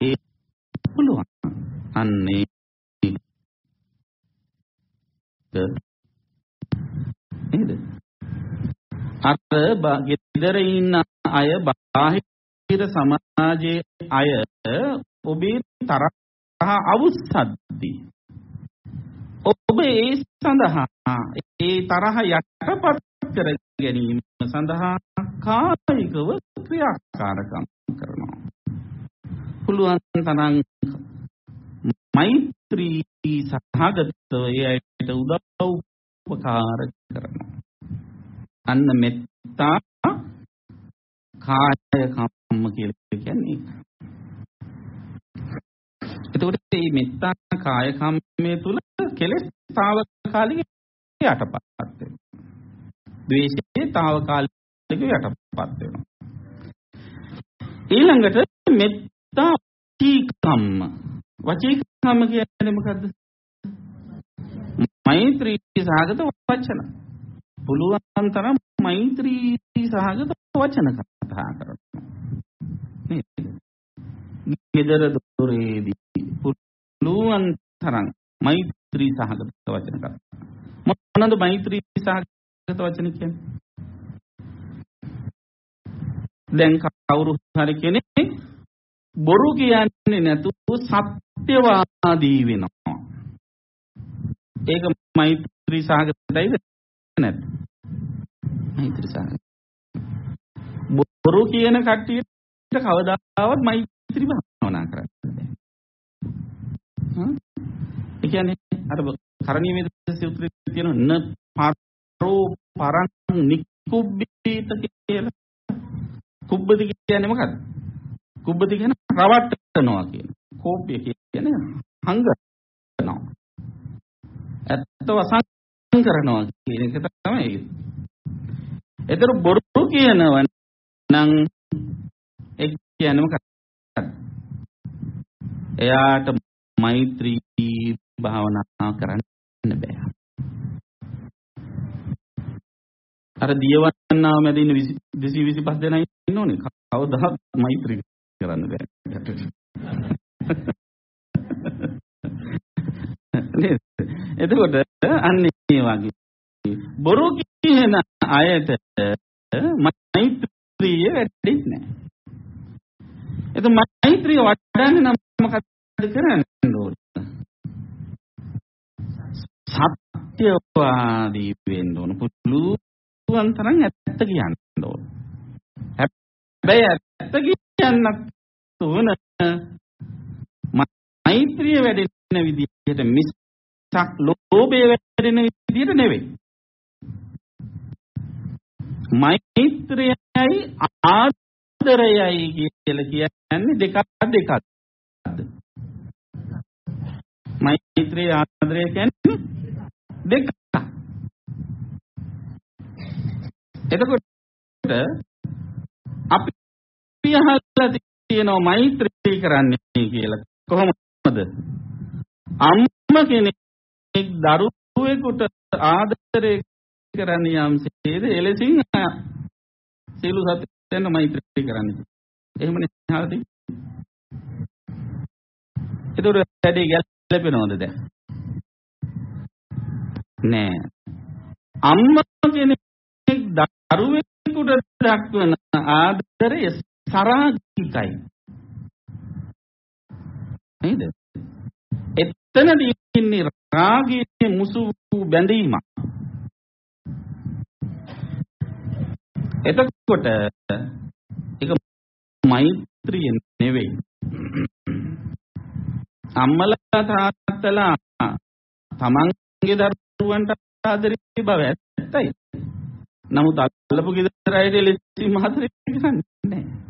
ඒ පුළුවන්. අන්නේ නේද? අර ගෙදර ඉන්න අය බාහිර සමාජයේ අය ඔබේ තරහ අවුස්සද්දී ඔබ ඒ සඳහා ඒ තරහ යටපත් කර ගැනීම සඳහා කායිකව ක්‍රියාකාරකම් කරනවා. පුළුවන් තරම් මෛත්‍රී සහගතව එයට උදව් උපකාර කරනවා. අන්න මෙත්තා කාය කම්ම කියලා කියන්නේ. එතකොට මේ මෙත්තා කාය කම්මයේ තුල කෙලෙස් తాවකාලික යටපත් වෙනවා. ද්වේෂයේ తాවකාලික යටපත් වෙනවා. ඊළඟට මෙත්තා කම්ම වචී කම්ම කියන්නේ මොකද්ද? මෛත්‍රී සහගත වචන. පුළුවන් තරම් මෛත්‍රී සහගත වචන කතා කරනවා. නේද? ගෙදර දොරේදී පුළුවන් තරම් මෛත්‍රී සහගත වචන කතා. මොනවාද මෛත්‍රී සහගත වචන කියන්නේ? දැන් කවුරු හරි කෙනෙක් බොරු කියන්නේ නැතුව සත්‍යවාදී වෙනවා. ඒක මෛත්‍රී සහගතයිද නැත්ද? මෛත්‍රී සහගත. බොරු කියන කට්ටියට කවදාවත් මෛත්‍රී භාවනා කරන්න බෑ. හ්ම්? ඒ කියන්නේ අර කරණීය වේද සූත්‍රයේ තියෙන න පාරෝ පරං නිකුබ්බීත කියලා. කුබ්බති කියන්නේ මොකද්ද? කුබ්බති කියන්නේ රවට්ටනවා කියන. කෝපය කියන්නේ හංගනවා. ඇත්ත වසන් කරනවා කියන එක තමයි ඒක. ඒතර බොරු කියනවා නම් ඒ කියන්නේ මොකක්ද? එයාට මෛත්‍රී භාවනා කරන්න බෑ. අර දියවන්නාව මැද ඉන්න 225 දෙනා ඉන්නෝනේ. කවදාවත් මෛත්‍රී කරන්න බෑ. නේද? එතකොට අන්න ඒ වගේ බොරු කියන අයට මෛත්‍රී ඉන්ද්‍රිය වැඩෙන්නේ නැහැ. එතකොට මෛත්‍රිය වඩන්නේ නම් මොකක්ද කරන්න ඕන? සත්‍යවාදී වෙන්න ඕන. පුළුවන් තරම් ඇත්ත කියන්න ඕන. හැබැයි ඇත්ත කියන්නත් ඕන මෛත්‍රිය වැඩෙන විදිහට මිසක් ලෝභය වැඩෙන විදිහට නෙවෙයි. මෛත්‍රියයි ආදරයයි කියලා කියන්නේ දෙකක් දෙකක්. මෛත්‍රිය ආදරය කියන්නේ දෙකක්. එතකොට අපි අහලා තියෙනවා මෛත්‍රී කරන්නේ කියලා. කොහොමද? අම්ම කෙනෙක් දරුවෙකුට ආදරය කරන්නේ යම්සේද එලෙසින් සීල සත්‍යයෙන් මෛත්‍රී කරන්නේ. එහෙමනේ අහලා තියෙන්නේ. ඒතර වැඩි ගැලපෙනවද දැන්? නෑ. අම්මා කෙනෙක් දරුවෙකුට දක්වන ආදරය සරාගිකයි. නේද? එතනදී ඉන්නේ රාගයේ මුසු බැඳීමක්. එතකොට ඒක මෛත්‍රිය නෙවෙයි. අම්මලා තාත්තලා තමන්ගේ දරුවන්ට ආදරේ බව ඇත්තයි. නමුත් අල්ලපු ගෙදර අයට ලෙසි මහතරේ කියන්නේ නැහැ.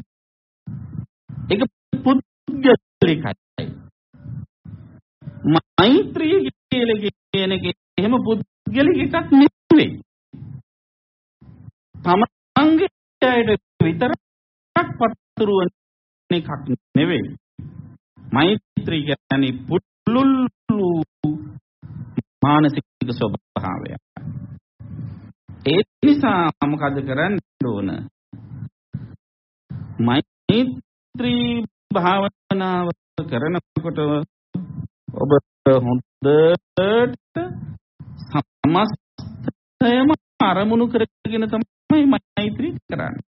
ඒක පුද්ගලිකයි. මෛත්‍රිය කියලා කියන එක එහෙම පුද්ගලික එකක් නෙවෙයි. තමන්ගේ අයට විතරක් පතුරවන එකක් නෙවෙයි. මෛත්‍රී කියන්නේ පුල්ලුල් මානසික ස්වභාවය. ඒ නිසා මොකද කරන්න ඕන? මෛත්‍රී භාවනාව කරනකොට ඔබ හොඳට සමස්තයම අරමුණු කරගෙන තමයි මෛත්‍රී කරන්නේ.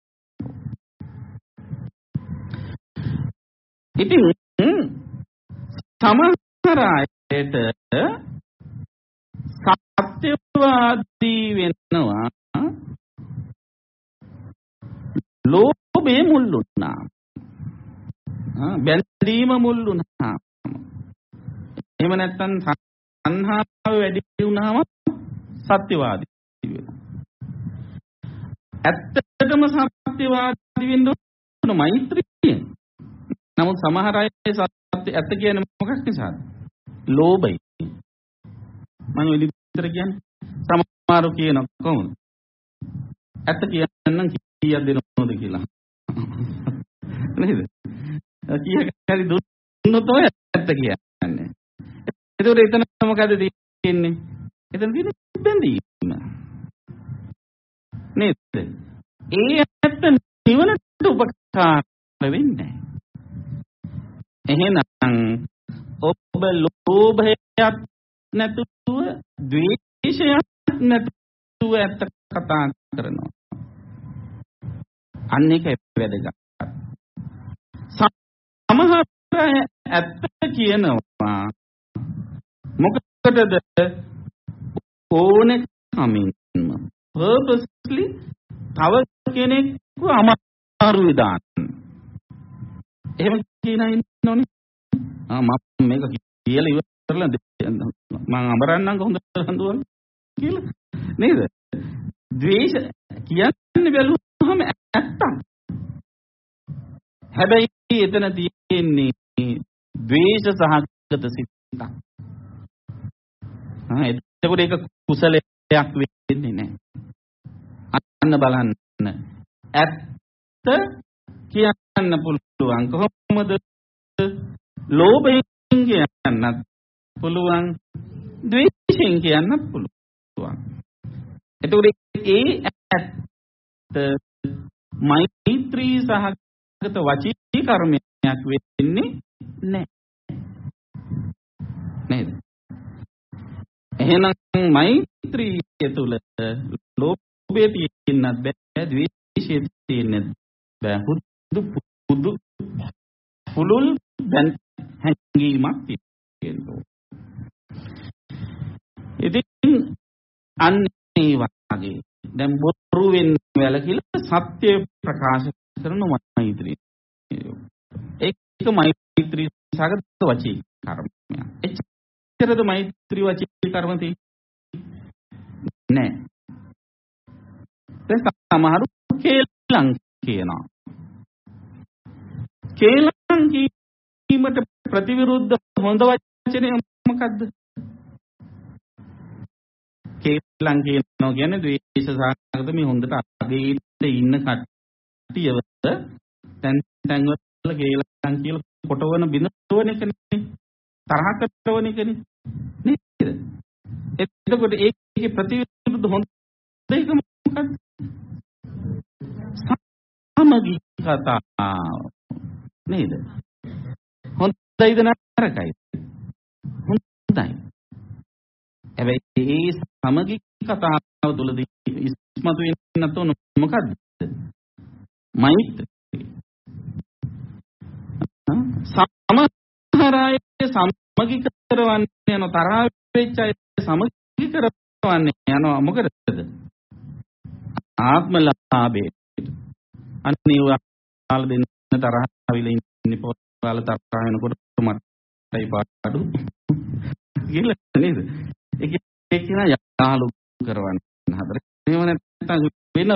ඉතින් සමහර අයට සත්‍යවාදී වෙනවා ලෝභය මුල් වුණා. බැඳීම මුල් වුණා. එහෙම නැත්නම් සංහාව වැඩි වුණාම සත්‍යවාදී වෙනවා. ඇත්තටම සත්‍යවාදී වෙන්න ඕන මෛත්‍රිය. නමුත් සමහර අය සත්‍ය ඇත්ත කියන්නේ මොකක් නිසාද? ලෝභයි. මම විතර කියන්නේ සමහරු කියන කොහොමද? ඇත්ත කියන්නම් කීයක් දෙනවද කියලා. නේද? කීයක් හරි දුන්නොත් ඔය ඇත්ත කියන්නේ. ඒකෝට එතන මොකද තියෙන්නේ? එතන තියෙන බැඳීම. නේද? ඒ ඇත්ත නිවනට උපකාර වෙන්නේ එහෙනම් ඔබ ලෝභයක් නැතුව ද්වේෂයක් නැතුව ඇත්ත කතා කරනවා. අන්න ඒක වැදගත්. සමහර අය ඇත්ත කියනවා. මොකටද ඕනේ කමින්ම purposely තව කෙනෙක්ව අමාරු විදාන්න. එහෙම කියන අය ඉන්නෝනේ. ආ මම මේක කියලා ඉවරලා මම අඹරන්නම් හොඳ හඳුවන කියලා නේද? ද්වේෂ කියන්නේ බැලුවම ඇත්තක්. හැබැයි එතන තියෙන්නේ ද්වේෂ සහගත සිතක්. ආ එතකොට ඒක කුසලයක් වෙන්නේ නැහැ. අන්න බලන්න. ඇත්ත කියන්න පුළුවන් කොහොමද? ලෝභයෙන් කියන්නත් පුළුවන් ද්වේෂයෙන් කියන්නත් පුළුවන්. එතකොට ඒ ඇත්ත මෛත්‍රී සහගත වචී කර්මයක් වෙන්නේ නැහැ. නේද? එහෙනම් මෛත්‍රිය තුල ලෝභය තියෙන්නත් බෑ ද්වේෂය තියෙන්නත් බෑ හුදු පුදු පුළුල් දැන් හැංගීමක් තියෙනවා. ඉතින් අන්න ඒ වගේ දැන් බොරුවෙන් වැළකීලා සත්‍ය ප්‍රකාශ කරන මෛත්‍රී. ඒක මෛත්‍රී සාගත වචී කර්මයක්. එච්චරද මෛත්‍රී වචී කර්ම නෑ. දැන් සමහරු කේලම් කියනවා. කේලම් කීමට ප්‍රතිවිරුද්ධ හොඳ වචනේ මොකද්ද? කේලම් කියනවා කියන්නේ ද්වේෂ සාගත මේ හොඳට අගේ ඉන්න කට්ටියව තැන් තැන් වල කේලම් කියලා කොටවන බිනවන එකනේ තරහ කරවන එකනේ නේද? එතකොට ඒකේ ප්‍රතිවිරුද්ධ හොඳ ඒක මොකද්ද? සමගි කතා නේද? හොඳයිද නරකයි? හොඳයි. හැබැයි ඒ සමගි කතාව තුළදී ඉස්මතු වෙන්න තෝන මොකද්ද? මෛත්‍රී. සමහර අය සමගි කරවන්නේ යන තරහ වෙච්ච අය සමගි කරවන්නේ යනවා මොකද? ආත්ම ලාභේ. අන්නේ ඔයාල දෙන්න තරහ අවිල ඉන්නේ පොල් තරහ වෙනකොට මටයි පාඩු කියලා නේද? ඒක ඒ කියන යාලු කරවන්න හතර. එහෙම නැත්නම් වෙන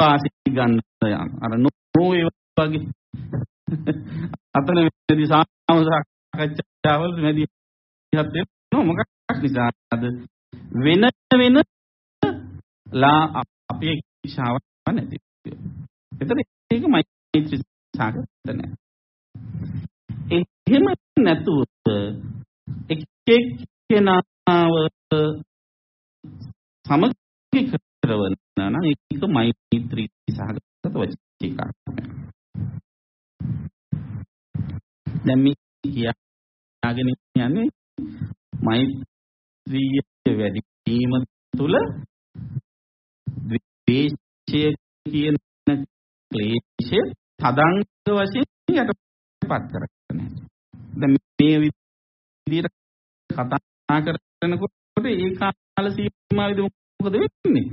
වාසි ගන්න යන. අර නෝවේ වගේ අතන වෙදී සාම සාකච්ඡාවල් වැඩි හත් වෙනවා මොකක් නිසාද වෙන වෙන ලා අපේ ශාවක් නැති. එතන ඒක මෛත්‍රී සාගත නැහැ. එහෙම නැතුව එක් එක්කෙනාව සමගි කරවන නම් ඒක මෛත්‍රී සහගත වචිකාවක්. දැන් මේ කියාගෙන යන්නේ මෛත්‍රිය වැඩි වීම තුළ ද්වේෂය කියන ක්ලේශය තදංග වශයෙන් යටපත් කරගන්න. දැන් මේ විදිහට කතා කරනකොට ඒ කාල සීමාවෙදි මොකද වෙන්නේ?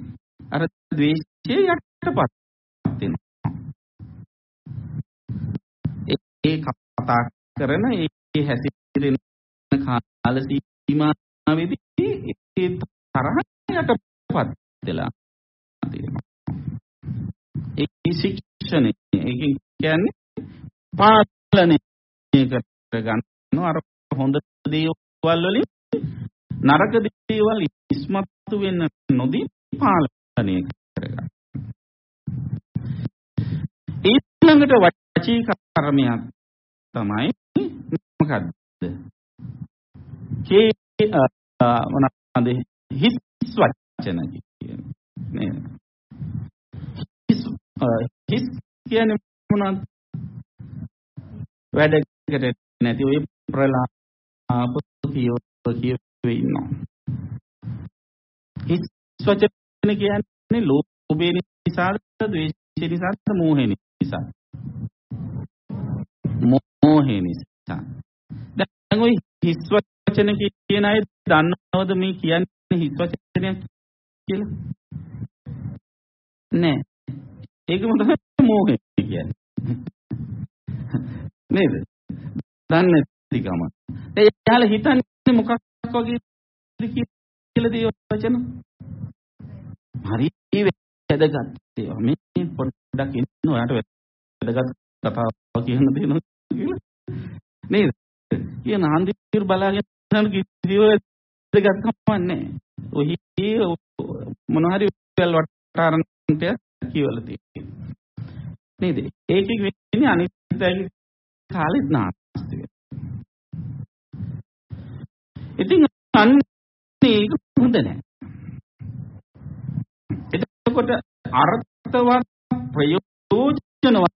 අර ද්වේෂය යටපත් වෙනවා. ඒ කතා කරන ඒ හැසිරෙන කාල සීමාවෙදී ඒ තරහ යටපත් වෙලා තියෙනවා. ඒ ශික්ෂණය ඒකෙන් කියන්නේ පාලනය කරගන්න අර හොඳ දේවල් වලින් නරක දේවල් ඉස්මතු වෙන්න නොදී පාලනය කරගන්න. ඊළඟට වචී කර්මයක් තමයි මොකද්ද? කේ මොනවාද හිස් වචන කියන්නේ නේද? හිස් හිස් කියන්නේ මොනවද? වැඩකට නැති ඔය ප්‍රලාප කියෝ කියවේ ඉන්නවා. හිස් වචන කියන්නේ ලෝභය නිසාද, ද්වේෂය නිසාද, මෝහය නිසා. මෝහය නිසා. දැන් ඔය හිස් වචන කියන අය දන්නවද මේ කියන්නේ හිස් වචනයක් කියලා? නෑ. ඒකම තමයි මෝහය කියන්නේ. නේද? දන්නේ නැතිකම. ඒ යාළ හිතන්නේ මොකක් වගේ කියලා දේ වචන? හරි වැදගත් ඒවා. මේ පොඩ්ඩක් ඉන්න ඔයාලට වැදගත් කතාවක් කියන්න තියෙනවා කියලා. නේද? කියන හන්දිර බලාගෙන යන කිසිව වැදගත් කමක් නැහැ. ඔහි මොන හරි වැල් වටාරන්ට කියවලා තියෙනවා. නේද? ඒකෙ වෙන්නේ අනිත්‍යයි කාලෙත් නාස්ති ඉතින් අන්නේ ඒක හොඳ නැහැ. එතකොට අර්ථවත් ප්‍රයෝජනවත්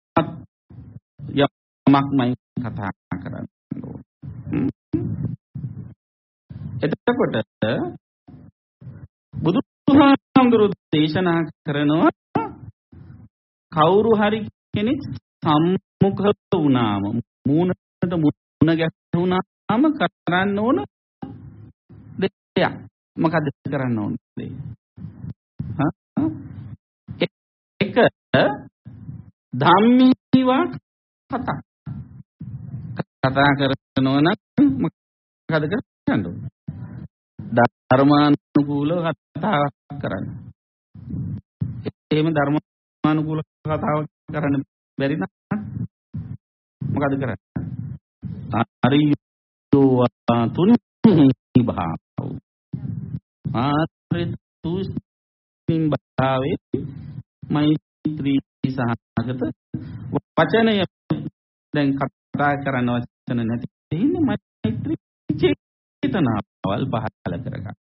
යමක්මයි කතා කරන්නේ. එතකොට බුදුහාමුදුරු දේශනා කරනවා කවුරු හරි කෙනෙක් සම්මුඛ වුණාම මූණට මූණ ගැහුණාම කරන්න ඕන දෙයක්. මොකද කරන්න ඕන දෙය? එක ධම්මීවා කතා කතා කරනවා නම් මොකද කරන්න ඕන? ධර්මානුකූලව කතාවක් කරන්න. එහෙම ධර්මානුකූල කතාවක් කරන්න බැරි නම් මොකද කරන්නේ? අරියෝ තුනි භාව. ආත්‍රි තුස්නින් භාවේ මෛත්‍රී සහගත වචනය දැන් කතා කරන වචන නැති ඉන්නේ මෛත්‍රී චේතනාවල් පහළ කරගන්න.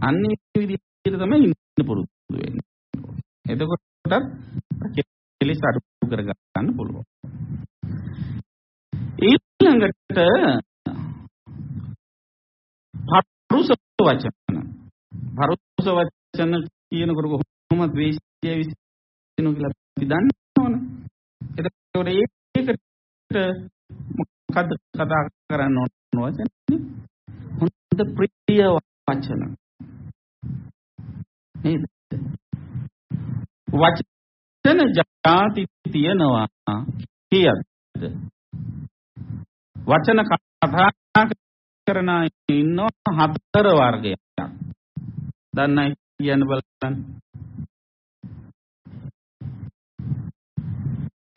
අන්නේ විදිහට තමයි ඉන්න පුරුදු වෙන්නේ. එතකොටත් කෙලෙස් අඩු කර ගන්න පුළුවන්. ඊළඟට පරුස වචන. පරුස වචන කියනකොට කොහොමද ද්වේෂය විසිනු කියලා අපි දන්නවනේ. එතකොට ඒකට මොකද්ද කතා කරන්න ඕන වචන? හොඳ ප්‍රිය වචන. නේද? වචන જાති තියනවා කීයද? වචන කතා කරන ඉන්නවා හතර වර්ගයක්. දන්නයි කියන්න බලන්න.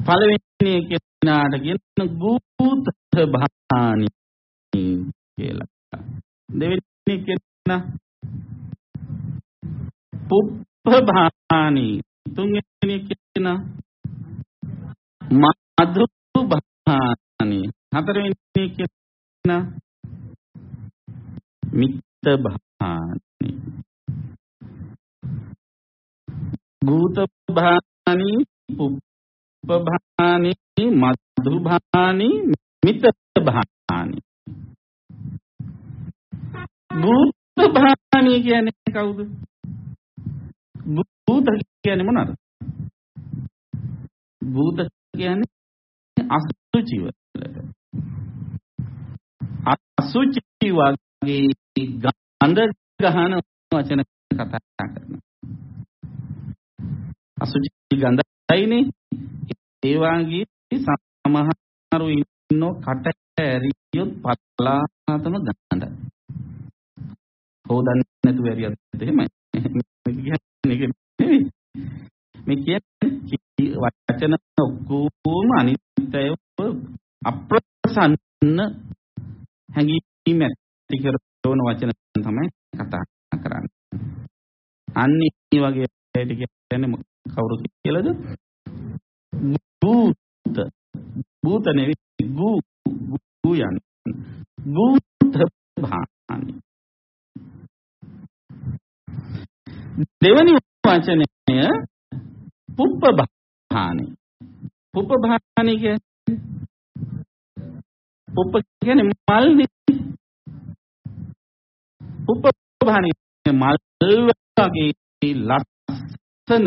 පළවෙනි කෙනාට කියන භූත භානි කියලා. දෙවෙනි කෙනා පුප්ප භානි. තුන්වෙනි කෙනා මధు භානි. හතරවෙනි කෙනා මිත්ත භානි. භූත භානි පුප්ප භානි මధు භානි මිත්ත භානි භූත භානි කියන්නේ කවුද? භූත කියන්නේ මොනවාද? භූත කියන්නේ අසුචි වලට අසුචි වගේ ගඳ ගහන වචන කතා කරනවා. අසුචි ගඳයිනේ ඒ වගේ සමහරු ඉන්නෝ කට ඇරියොත් පලාතම ගඳ හොදන්න නැතුව ඇරියත් එහෙමයි කියන්නේ මේ කියන්නේ වචන ඔක්කොම අනිත්‍යව අප්‍රසන්න හැඟීම් ඇති කරන වචන තමයි කතා කරන්නේ. අන්නේ වගේ ඇයිද කියන්නේ කවුරු කියලාද? භූත භූත නෙවෙයි ගු ගු යන්නේ. භූත භානි. දෙවනි වචනය පුප්ප භානි. පුප්ප භානි කියන්නේ පුප්ප කියන්නේ මල් නේ. පුප්ප භානි මල් වගේ ලස්සන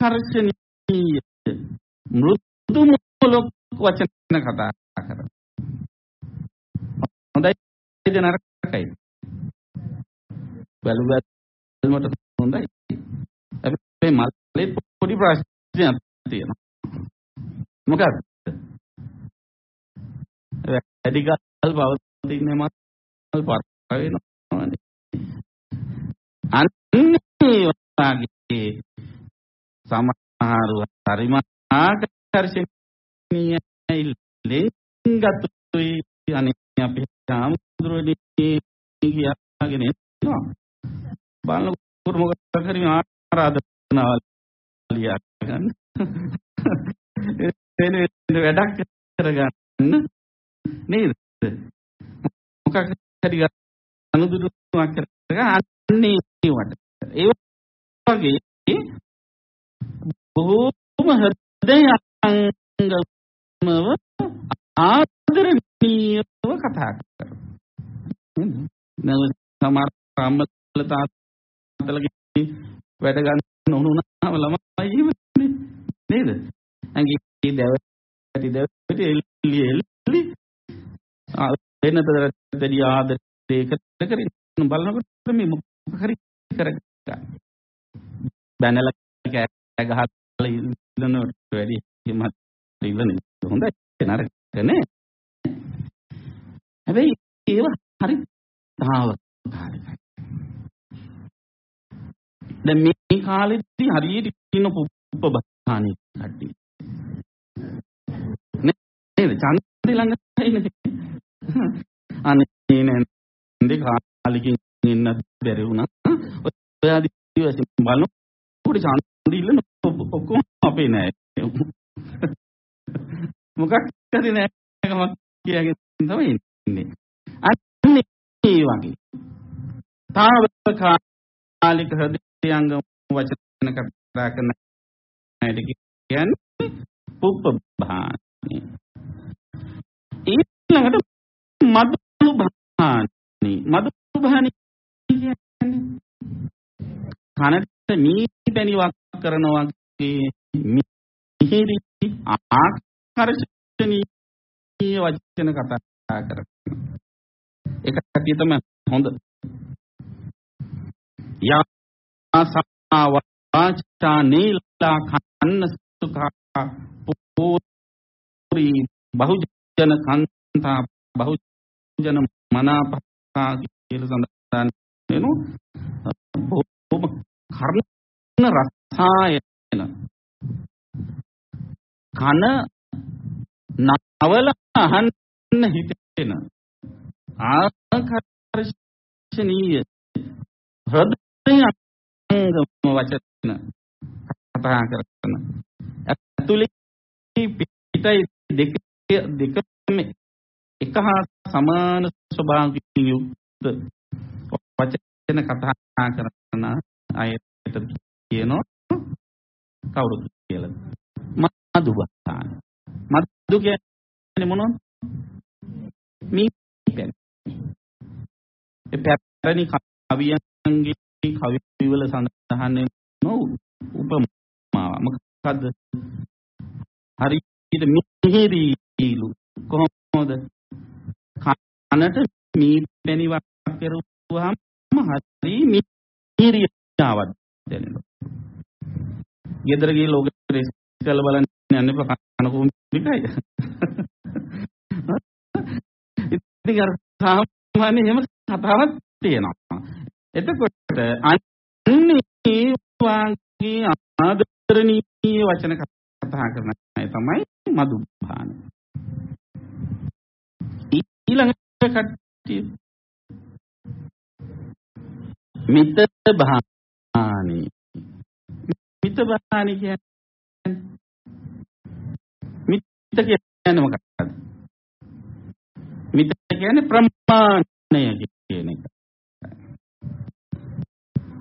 ආකර්ෂණීය මෘදු මුලක් වචන කතා කරනවා. හොඳයි නරකයි. බැලුවත් හොඳයි. හැබැයි මල්ලේ පොඩි ප්‍රශ්නයක් තියෙනවා. මොකක්ද? වැඩි කල් පවතින මල් පර වෙනවානේ. අන්නේ වගේ සමහරව හරිම ආකර්ෂණීයයි ලෙන්ගතුයි අනේ අපි සාමුද්‍රෝදී කියාගෙන ඉන්නවා. බලනකොට මොකද කරේ ආරාධනාවල් ලියා ගන්න. එන වැඩක් කරගන්න නේද? මොකක් හරි අනුදුරුවක් කරගන්න අන්නේ වට. ඒ වගේ බොහෝම හෘදයාංගමව ආදරණීයව කතා කරනවා. නේද? සමහර අම්මලා තාත්තලාගේ වැඩ ගන්න උණුනාම ළමයි එහෙමනේ නේද? ඇඟේ දැවටි දැවටි එල්ලි එල්ලි ආ වෙනතර දෙඩි ආදරේ කර කර බලනකොට මේ මොකක් හරි කරගන්න. බැනලා කෑ ගහලා ඉන්නවට වැඩි හිමත් ඉන්න හොඳයි නරක නේ. හැබැයි ඒව හරි තාවකාලිකයි. දැන් මේ කාලෙදී හරියට ඉන්න උපබහානි කඩ්ඩි. නේද? චන්දි ළඟ ඉන්නේ. අනේ නේද කාලෙකින් ඉන්න බැරි වුණා. ඔය ආදි වශයෙන් බලනකොට චන්දි ඉල්ලන ඔක්කොම අපේ නෑ. මොකක් හරි නෑකමක් කියාගෙන තමයි ඉන්නේ. අන්නේ ඒ වගේ. තාවකාලික හෘදයාංග වචන කතා කරන අයට කියන්නේ පුප්පභානි. ඊළඟට මදුභානි. මදුභානි කියන්නේ කනට මී පැණි වක් කරනවා වගේ මිහිරි ආකර්ෂණීය වචන කතා කරනවා. ඒක කතිය තමයි හොඳ. යා වාචා නීලා කන්න සුඛා පූරි බහුජන කන්තා බහුජන මනාපකා කියලා සඳහන් වෙනවා. බොහොම කර්ණ රසායන කන නවල අහන්න හිතෙන. ආකර්ෂණීය හෘදයාංගම වචන කතා කරන. ඇතුලේ පිටයි දෙක දෙකම එක හා සමාන ස්වභාවකින් යුක්ත වචන කතා කරන අයට කියනවා කවුරුද කියලා. මදුබාන මදු කියන්නේ මොනවද? මේ පැන් ඒ පැරණි කවියන්ගේ කවිවල සඳහන් වෙන උපමාව. මොකද්ද? හරියට මිහිරීලු කොහොමද? කනට මී පැණි වක් කරුවාම හරි මිහිරියාවක් දැනෙනවා. ගෙදර ගිහලා ඔගේ කළ බලන්න යන්නේ කන කුඹිකයි. ඉතින් අර සාමාන්‍ය එහෙම කතාවක් තියෙනවා. එතකොට අන්නේ වාගේ ආදරණීය වචන කතා කරන අය තමයි මදුභාන. ඊළඟට කට්ටිය මිත භානි මිත භානි කියන්නේ මිත කියන්නේ මොකක්ද? මිත කියන්නේ ප්‍රමාණය කියන එක.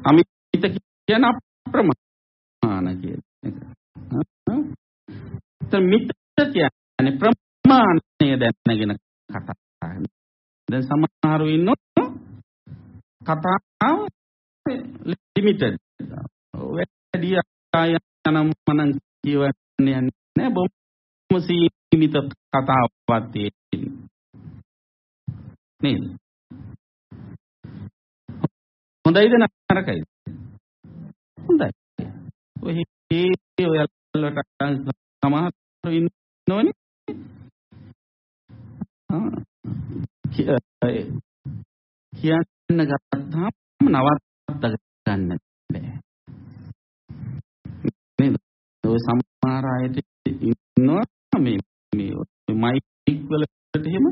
අමිත කියන්නේ අප්‍රමාණ කියන එක. එතන මිත කියන්නේ ප්‍රමාණය දැනගෙන කතා කරන. දැන් සමහරව ඉන්නෝ කතාව ලිමිටඩ්. වැඩි ආයතනම් මනන් කියවන්නේ නැහැ බොහොම සීමිත කතාවක් තියෙන්නේ. නේද? හොඳයිද නරකයිද? හොඳයි. ඔය හේ ඔයල්ලට සමහර ඉන්නවනේ. කියන්න ගත්තාම නවත්ත ගන්න බෑ. නේද? ඔය සමහර අයට ඉන්නවා මේ මේ මයික් වලට එහෙම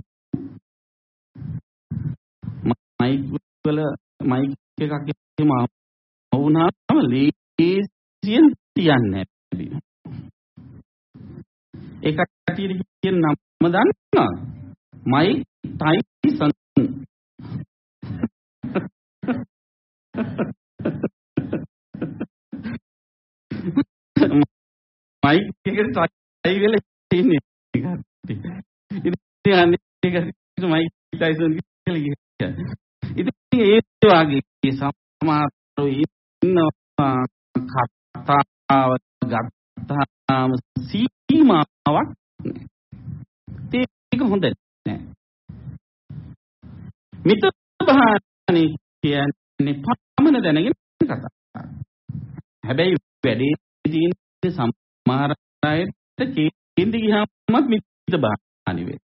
මයික් වල මයික් එකක් එහෙම වුණාම ලේසියෙන් තියන්නේ නැහැ. ඒක කටියට කියන නම දන්නවා. මයික් ටයිසන් මයික් එකට ටයි වෙලා ඉන්නේ කට්ටිය. ඉතින් අනේ මයික් ටයිසන් කියලා කියනවා. ඉතින් ඒ වගේ සමහරව ඉන්නවා කතාව ගත්තාම සීමාවක් නැහැ. ඒක හොඳ නැහැ. මිත භාණි කියන්නේ පමණ දැනගෙන කතා. හැබැයි වැඩේ තියෙන සමහර අයට කේන්ති ගියාමත් මිත භාණි වෙනවා.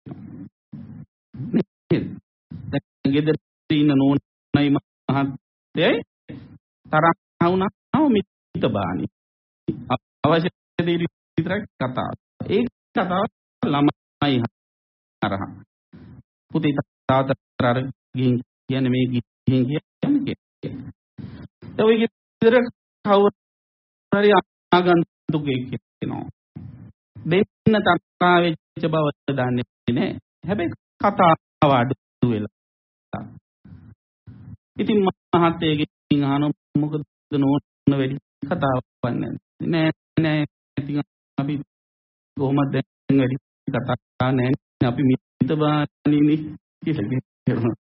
දැන් ගෙදර ඉන්න නෝනයි මහත්තයයි තරහ වුණාම මිත භාණි. අවශ්‍ය දේ විතරක් කතාව. ඒ කතාව ළමයි හරහා. පුතේ තාත්තට අර ගිහින් කියන්නේ මේ ගිහින් කියන්නේ කියන්නේ. ඒ ඔය ගෙදර කවුරු හරි ආගන්තුකෙක් කියනවා. දෙන්න තරහා වෙච්ච බව දන්නේ නැහැ. හැබැයි කතාව අඩු වෙලා. ඉතින් මහත්තයගෙන් අහන මොකද නෝන වැඩි කතාවක් නෑ නෑ ඉතින් අපි කොහොමද දැන් වැඩි කතා නෑ අපි මිත බානිනේ කියලා කියනවා.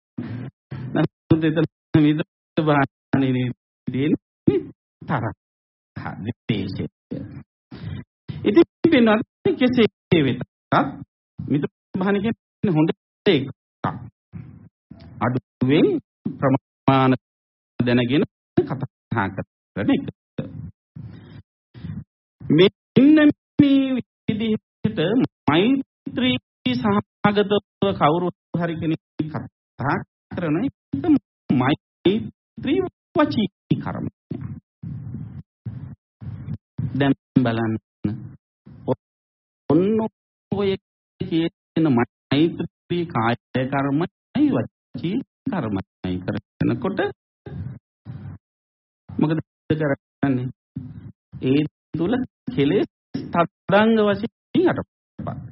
නමුත් එතන මිත බානිනේ තියෙන්නේ තරහ. දේශය. ඉතින් වෙනත් කෙසේ වෙතත් මිත බාන කියන්නේ හොඳ එකක්. අඩුවෙන් ප්‍රමාණ දැනගෙන කතා කරන එක. මෙන්න මේ විදිහට මෛත්‍රී සහගතව කවුරු හරි කෙනෙක් කතා කරන එක මෛත්‍රී වචී කර්මය. දැන් බලන්න ඔන්න ඔය කියන මෛත්‍රී කාය කර්මයි වචී කර්මයි කරනකොට මොකද කරන්නේ? ඒ තුල කෙලෙස් තදංග වශයෙන් යටපත්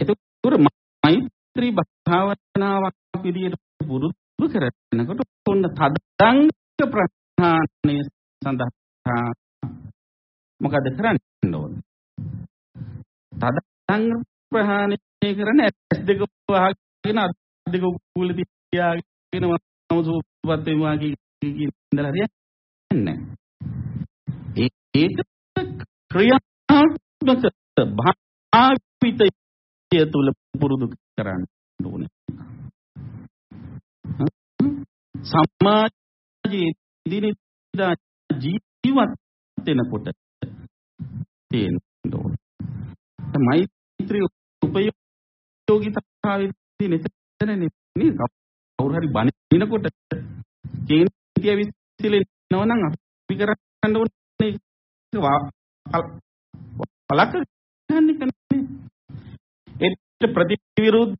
එතකොට මෛත්‍රී භාවනාවක් විදියට පුරුදු කරනකොට ඔන්න තදංග ප්‍රධානය සඳහා මොකද කරන්න ඕන තදංග ප්‍රහාණය කරන ඇස් දෙක වහගෙන අත් දෙක උකුල තියාගෙන මම සූපත් වෙනවා කියන ඉඳලා හරියන්නේ ඒක ක්‍රියාත්මක භාවිතය තුල පුරුදු කරන්න ඕනේ. සමාජයේ දිනදා ජීවත් වෙනකොට තියෙන ඕනේ. මෛත්‍රී උපයෝගීතාවයේදී මෙතනනේ නේ කවුරු හරි බනිනකොට කේන්තිය විසිලෙනව නම් අපි කරන්න ඕනේ පලක ගන්න කන්නේ ඒත් ප්‍රතිවිරුද්ධ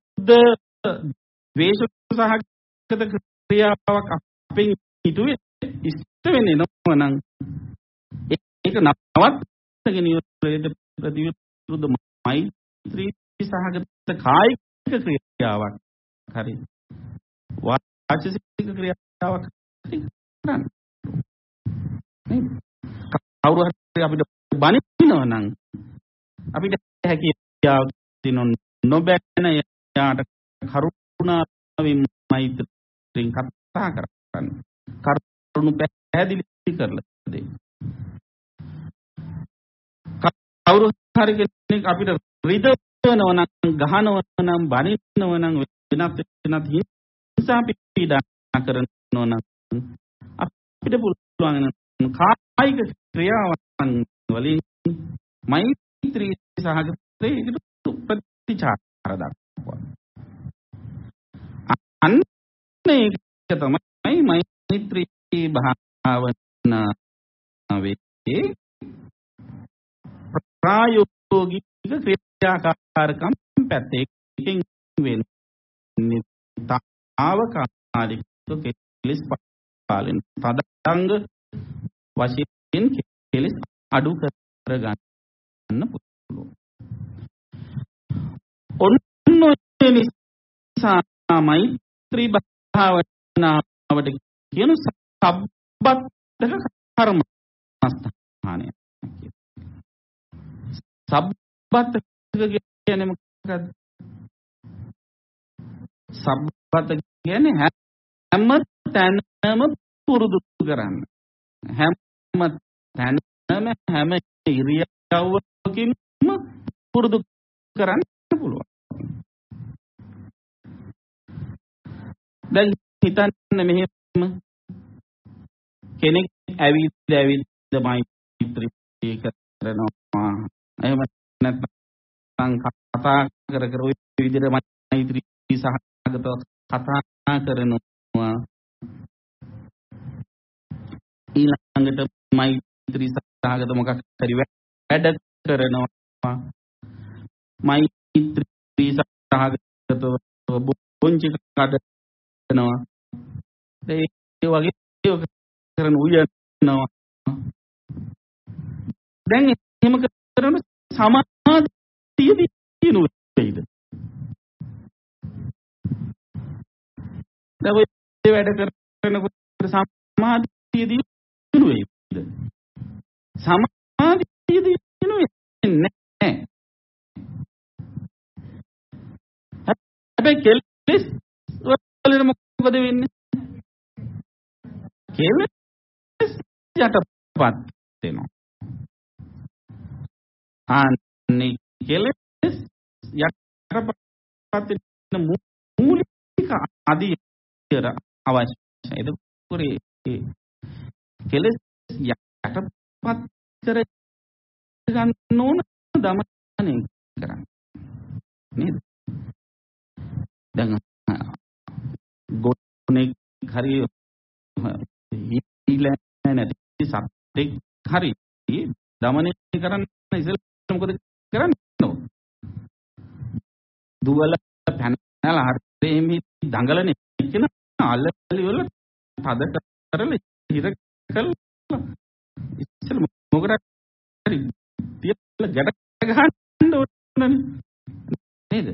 ද්වේෂ සහගත ක්‍රියාවක් අපෙන් හිතුවේ ඉෂ්ට වෙන්නේ නොවනම් ඒක නවත්තගෙන ඉවරෙද ප්‍රතිවිරුද්ධ මෛත්‍රී සහගත කායික ක්‍රියාවක් හරි. වාචික ක්‍රියාවක් හරි කරන්න. කවුරු හරි අපිට බනිනවා නම් අපිට හැකියාව දිනො නොබැන යාට කරුණාවෙන් මෛත්‍රියෙන් කතා කරන්න. කරුණු පැහැදිලි කරලා දෙන්න. කවුරු හරි කෙනෙක් අපිට රිදවනවා නම් ගහනවා නම් බනිනවා නම් වෙනත් වෙනත් හිංසා පීඩා කරනවා නම් අපිට පුළුවන් කායික ක්‍රියාවන් වලින් මෛත්‍රී සහගතේ ප්‍රතිචාර දක්වනවා. අන්න ඒක තමයි මෛත්‍රී භාවනාවේ ප්‍රායෝගික ක්‍රියාකාරකම් පැත්තේ එකකින් වෙන්නේ තාවකාලික කෙලෙස් පාලන තදංග වශයෙන් කෙලෙස් අඩු කරගන්න පුළුවන්. ඔන්න ඒ නිසා මෛත්‍රී භාවනාවට කියන සබ්බත් කර්ම ස්ථානය. සබ්බත් කියන්නේ මොකක්ද? සබ්බත් කියන්නේ හැම තැනම පුරුදු කරන්න. හැම තැනම හැම ඉරියව්වකින්ම පුරුදු කරන්න පුළුවන්. දැන් හිතන්න මෙහෙම කෙනෙක් ඇවිත් ඇවිත් මෛත්‍රී කරනවා. එහෙම නැත්නම් කතා කර කර ওই විදිහට මෛත්‍රී සහගතව කතා කරනවා. ඊළඟට මෛත්‍රී සහගත මොකක් හරි වැඩ කරනවා. මෛත්‍රී සහගතව බොංචි කඩනවා. ඒ වගේ කරන උයනවා. දැන් එහෙම කරන සමාධිය දිනු වෙයිද? දැන් ඔය වැඩ කරනකොට සමාධිය දිනු වෙයිද? සමාධිය දිනු වෙන්නේ නැහැ. හැබැයි කෙලෙස් වල මොකද වෙන්නේ? කෙලෙස් යටපත් වෙනවා. අනේ කෙලෙස් යටපත් වෙන මූලික අධියර අවශ්‍යයි. ඒක කෙලෙස් යටපත් කර ගන්න ඕන දමනය කරන්න. නේද? දැන් ගොඩනේ හරි හිලා නැති සත්‍යෙක් හරි දමනය කරන්න ඉස්සෙල්ලා මොකද කරන්නේ? දුවල පැනලා හරි එමි දඟලන කියන අල්ලලි වල තද කරලා හිර කරලා ඉස්සෙල්ලා මොකද හරි තියලා ගැට ගහන්න ඕනනේ නේද?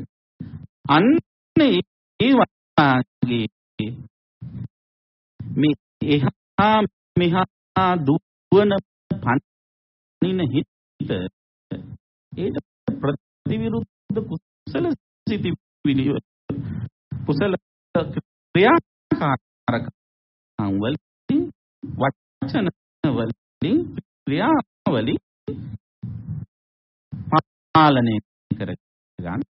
අන්න ඒ වගේ මේ එහා මෙහා දුවන පනින හිත ඒට ප්‍රතිවිරුද්ධ කුසල සිතිවිලි කුසල ක්‍රියාකාරකම් වලින් වචන වලින් ක්‍රියාවලින් පාලනය කර ගන්න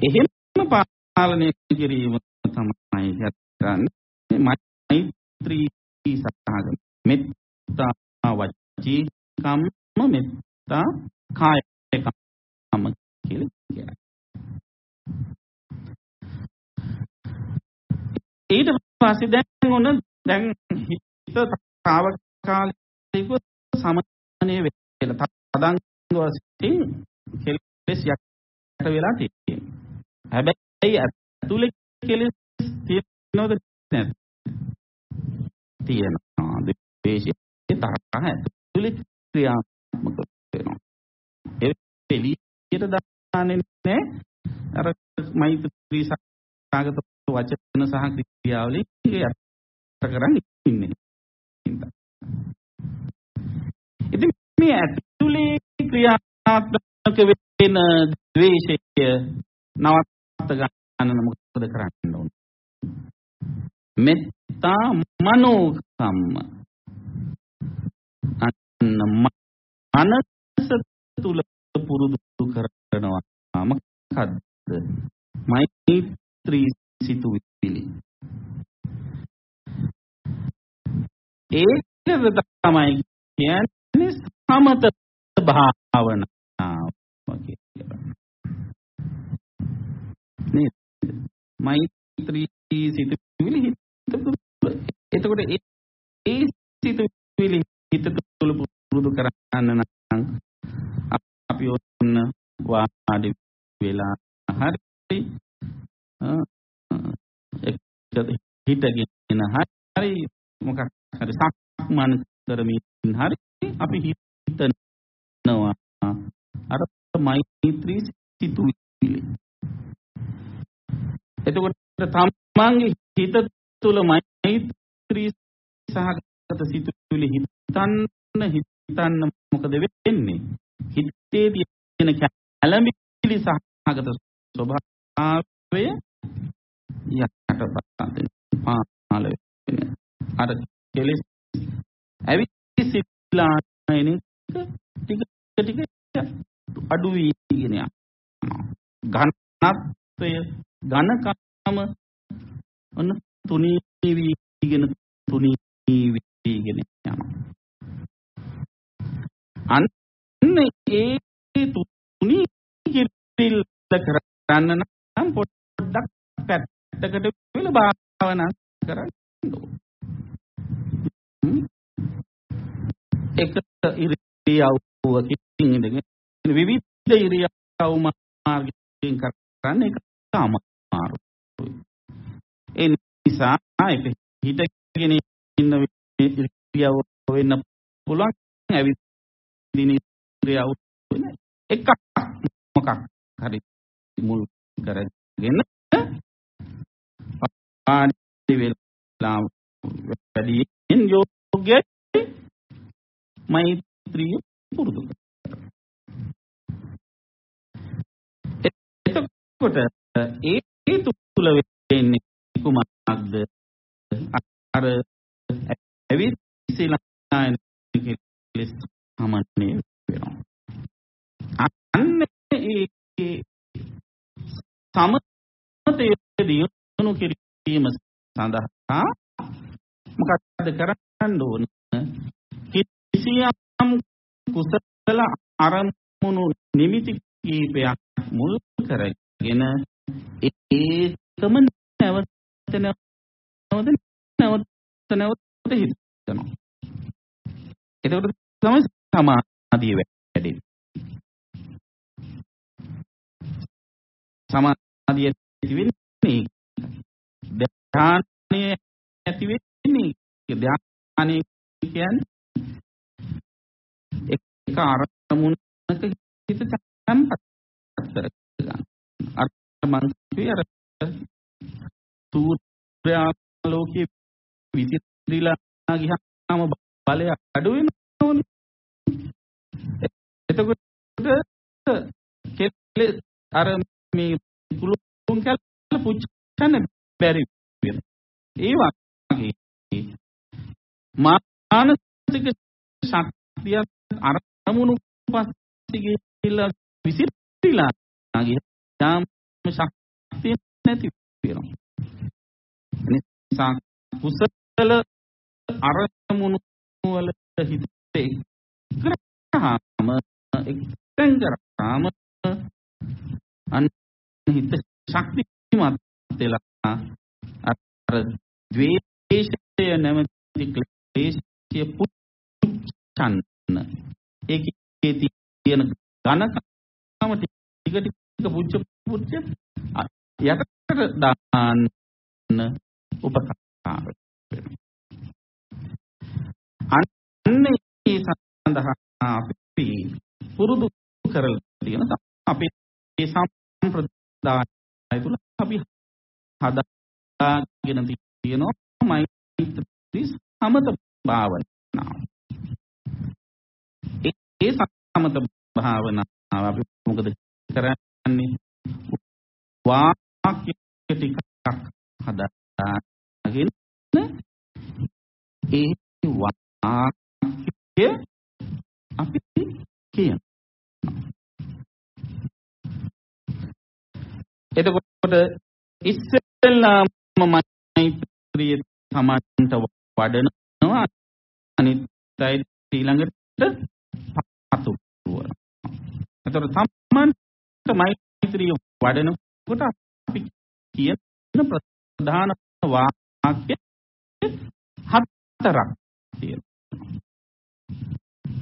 එහෙම පාලනය කිරීම තමයි කරන්නේ මෛත්‍රී සහගත මෙත්තා වචී කම්ම මෙත්තා කාය කම්ම කියලා කියනවා. ඊට පස්සේ දැන් ඔන්න දැන් හිත తాවකාලිකව සමනය වෙලා තදංග වශයෙන් කෙලෙස් යට වෙලා තියෙනවා. හැබැයි ඇතුලේ කෙලෙස් තියෙනවද නැද්ද? තියෙනවා. ද්වේෂය තරහ ඇතුලේ ක්‍රියාත්මක වෙනවා. ඒ එළියට දාන්නේ නැහැ. අර මෛත්‍රී සාගත වචන සහ ක්‍රියාවලින් යට කරන් ඉන්නේ. ඉතින් මේ ඇතුලේ ක්‍රියාත්මක වෙන ද්වේෂය නවත්ත ගන්න මොකද කරන්න ඕන? මෙත්තා මනෝ කම්ම අන්න මනස තුල පුරුදු කරනවා මොකද්ද? මෛත්‍රී සිතුවිලි. ඒක තමයි කියන්නේ සමත භාවනාව කියලා. නේද? මෛත්‍රී සිතුවිලි හිත එතකොට ඒ සිතුවිලි හිත තුළ පුරුදු කරන්න නම් අපි ඔන්න වාඩි වෙලා හරි හිතගෙන හරි මොකක් හරි සක්මන් කරමින් හරි අපි හිතනවා. අර මෛත්‍රී සිතුවිලි. එතකොට තමන්ගේ හිත තුළ මෛත්‍රී සහගත සිතුවිලි හිතන්න හිතන්න මොකද වෙන්නේ? හිතේ තියෙන කැළඹිලි සහගත ස්වභාවය යටපත් පාල වෙන අර කෙලෙස් ඇවිසිලා එන ටික ටික අඩු වීගෙන යනවා. ඝනත්වය ඝනකම ඔන්න තුනී වීගෙන තුනී වීගෙන යනවා. අන්න ඒ තුනී කිරිල්ල කරන්න නම් පොඩ්ඩක් පැත්තකට වෙලා භාවනා කරන්න එක ඉරියව්වකින් ඉඳගෙන විවිධ ඉරියව් මාර්ගයෙන් කරන්න එක අමාරුයි. ඒ නිසා ඒක හිතගෙන ඉන්න ඉරියව් වෙන්න පුළුවන්. ඇවිදින ඉරියව් වෙන එකක් මොකක් හරි මුල් කරගෙන පාඩි වෙලා වැඩියෙන් යෝග්‍යයි මෛත්‍රිය පුරුදු එතකොට ඒ තුල වෙන්නේ කුමක්ද? අර ඇවිස්සලා කෙලෙස් සමන්නේ වෙනවා. අන්න ඒ සමතය දියුණු කිරීම සඳහා මොකක්ද කරන්න ඕන? කිසියම් කුසල අරමුණු නිමිති කීපයක් මුල් කරගෙන ඒකම නැවත නැවත නැවත නැවත හිතනවා. එතකොට තමයි සමාධිය සමාධිය ඇති වෙන්නේ ධානය ඇති වෙන්නේ ධානය කියන්නේ එක අරමුණක හිත තැම්පත් කරගන්න. අර මං කිව්වේ අර සූර්යාලෝකයේ විසිරීලා ගියාම බලය අඩු වෙනවනේ. එතකොට කෙලෙස් අර මේ කුළුම් කැල පුච්චන්න බැරි වෙනවා. ඒ වගේ මානසික ශක්තිය අරමුණු පස්සේ ගිහිල්ලා විසිරීලා ගියාම ශක්තිය නැති වෙනවා. නිසා කුසල අරමුණු වල හිතේ කරාම එක්තෙන් කරාම අන් හිත ශක්තිමත් වෙලා අර ද්වේෂය නැමැති ක්ලේශය පුච්චන්න. ඒකේ තියෙන ඝනකම ටික ටික පුච්ච පුච්ච යටට දාන්න උපකාර අන්නේ සඳහා අපි පුරුදු කරලා තියෙන අපේ සම්ප්‍රදාය තුළ අපි හදාගෙන තියෙනවා මෛත්‍රී සමත භාවනාව. ඒ සමත භාවනාව අපි මොකද කරන්නේ? වාක්‍ය ටිකක් හදාගෙන ඒ වාක්‍ය අපි කියන. එතකොට ඉස්සෙල්ලාම මෛත්‍රිය සමන්ත වඩනවා අනිත් අය ඊළඟට පතු කරනවා. එතකොට සම්මන්ත මෛත්‍රිය වඩනකොට අපි කියන ප්‍රධාන වාක්‍ය හතරක් තියෙනවා.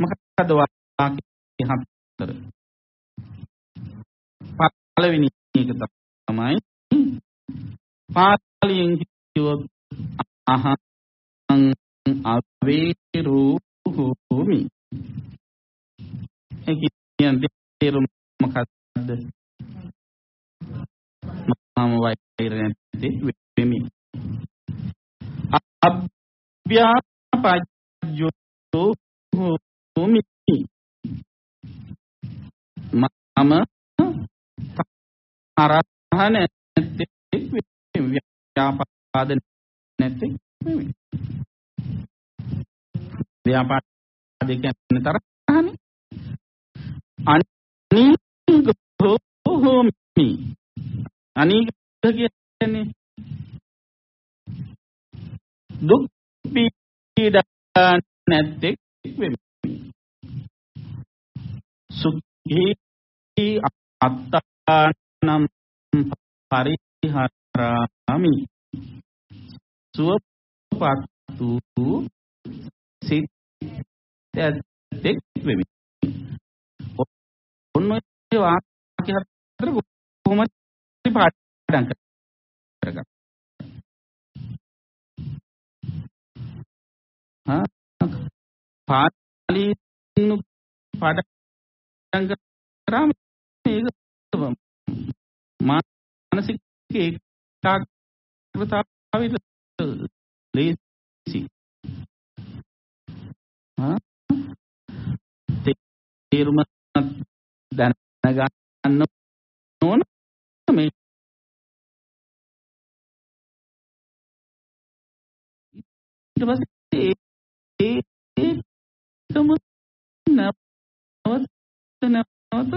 මොකක්ද වාක්‍ය හතර? පළවෙනි එක තමයි පාලියෙන් කිව්වොත් අහං අවේරූහුමි ඒ කියන්නේ තේරුම මොකක්ද? මම වෛර නැති වෙමි. අභ්‍යාපජ්ජෝ හුමි මම අරහන නැති ව්‍යාපාද නැති ව්‍යාපාද කියන්නේ තරහනේ. අනීගෝ හෝමි. අනීග කියන්නේ දුක් පීඩා නැත්තේ වෙමි. සුඛී අත්තානම් පරිහරාමි. සුවපත්තු සිත් ඇත්තෙක් වෙමි. ඔන්න ඔය වාක්‍ය හතර කොහොමද පාඩම් කරගන්න. හා පාලි පාඩම් කරාම මේක මානසික ඒකාග්‍රතාවයට ලේසි. හා තේරුම දැනගන්න ඕන මේ ඊට පස්සේ ඒ ඒකම නැවත නැවත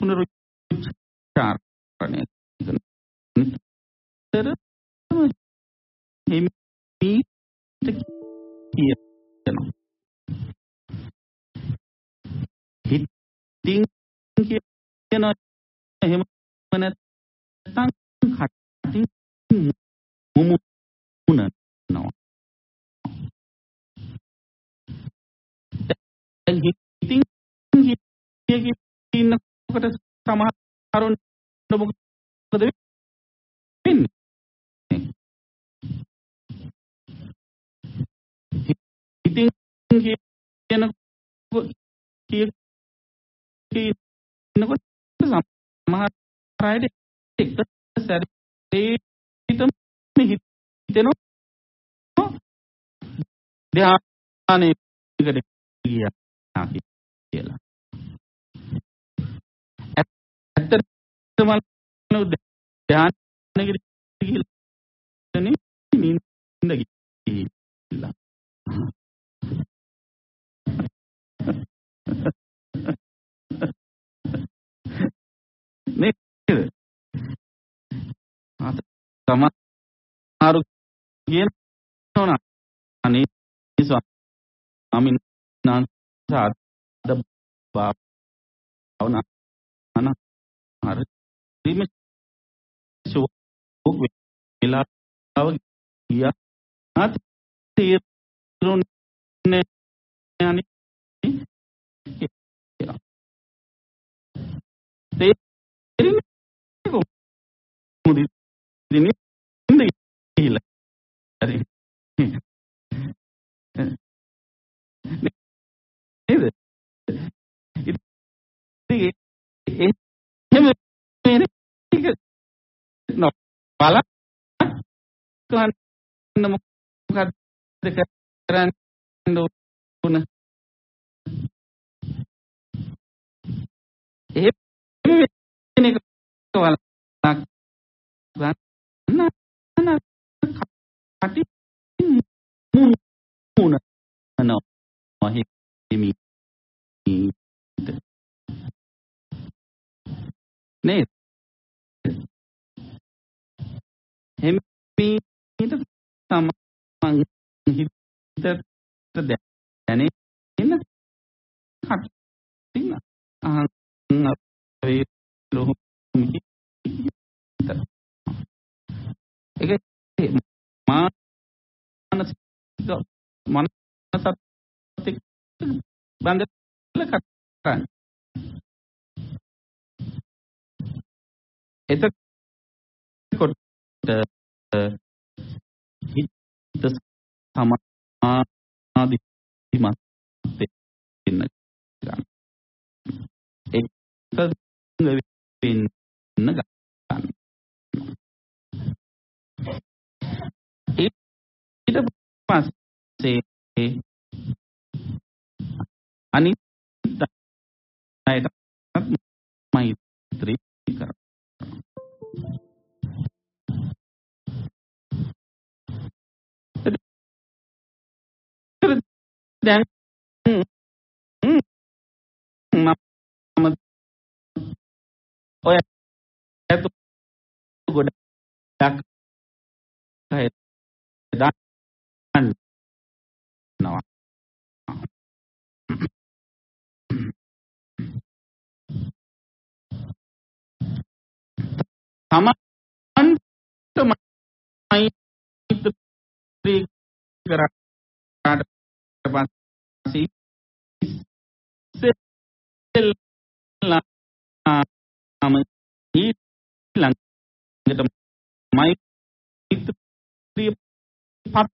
පුනරුච්චාරණය කරන හිමි කියනවා හිතින් කියන එහෙම නැත්නම් කටින් මුමුණනවා දැන් හිතින් ඉන්නකොට සමහරුන් මොකද හිතින් කියන කිය ඉන්නකොට සමහර අයට එක සැරේටම හිතෙනවා ධානයකට ගියා කියලා. ඇත්තටම ධානයකට ගිහිල්ලා නින්ද ගිහිල්ලා. නේද? සමහරු කියනවා අනේ ස්වාමීන් වහන්සේ අද භාවනා අන හරි මේ ෂෝක් වෙලාව ගියා ආත් තීරුන්නේ අනේ කොහොමද ඉතින් ඉන්න ගිහිල්ලා හරි නේද ඉතින් එහෙම මේක නෝ බල කන්න මොකද්ද කරන්න ඕන එහෙම වෙන එක වලක් ගන්න කටි මුණ නෝ. හිමි නේද හිමි තමන් හිතට දැනෙන කටින් අහන් අපේ ලොහු ඒක මානසික මනසත් බඳලා කරන්නේ එතකොට හිත සමාධි මත් වෙන්න ගන්න ඒක වෙන්න ගන්න. ඊට පස්සේ අනිත් අයට මෛත්‍රී කරනවා දැන් මම ඔය ඇතු තමන්ට මෛත්‍රී කරාට පස්සේ ඉස්සෙල්ලාම ඊළඟට මෛත්‍රී පත්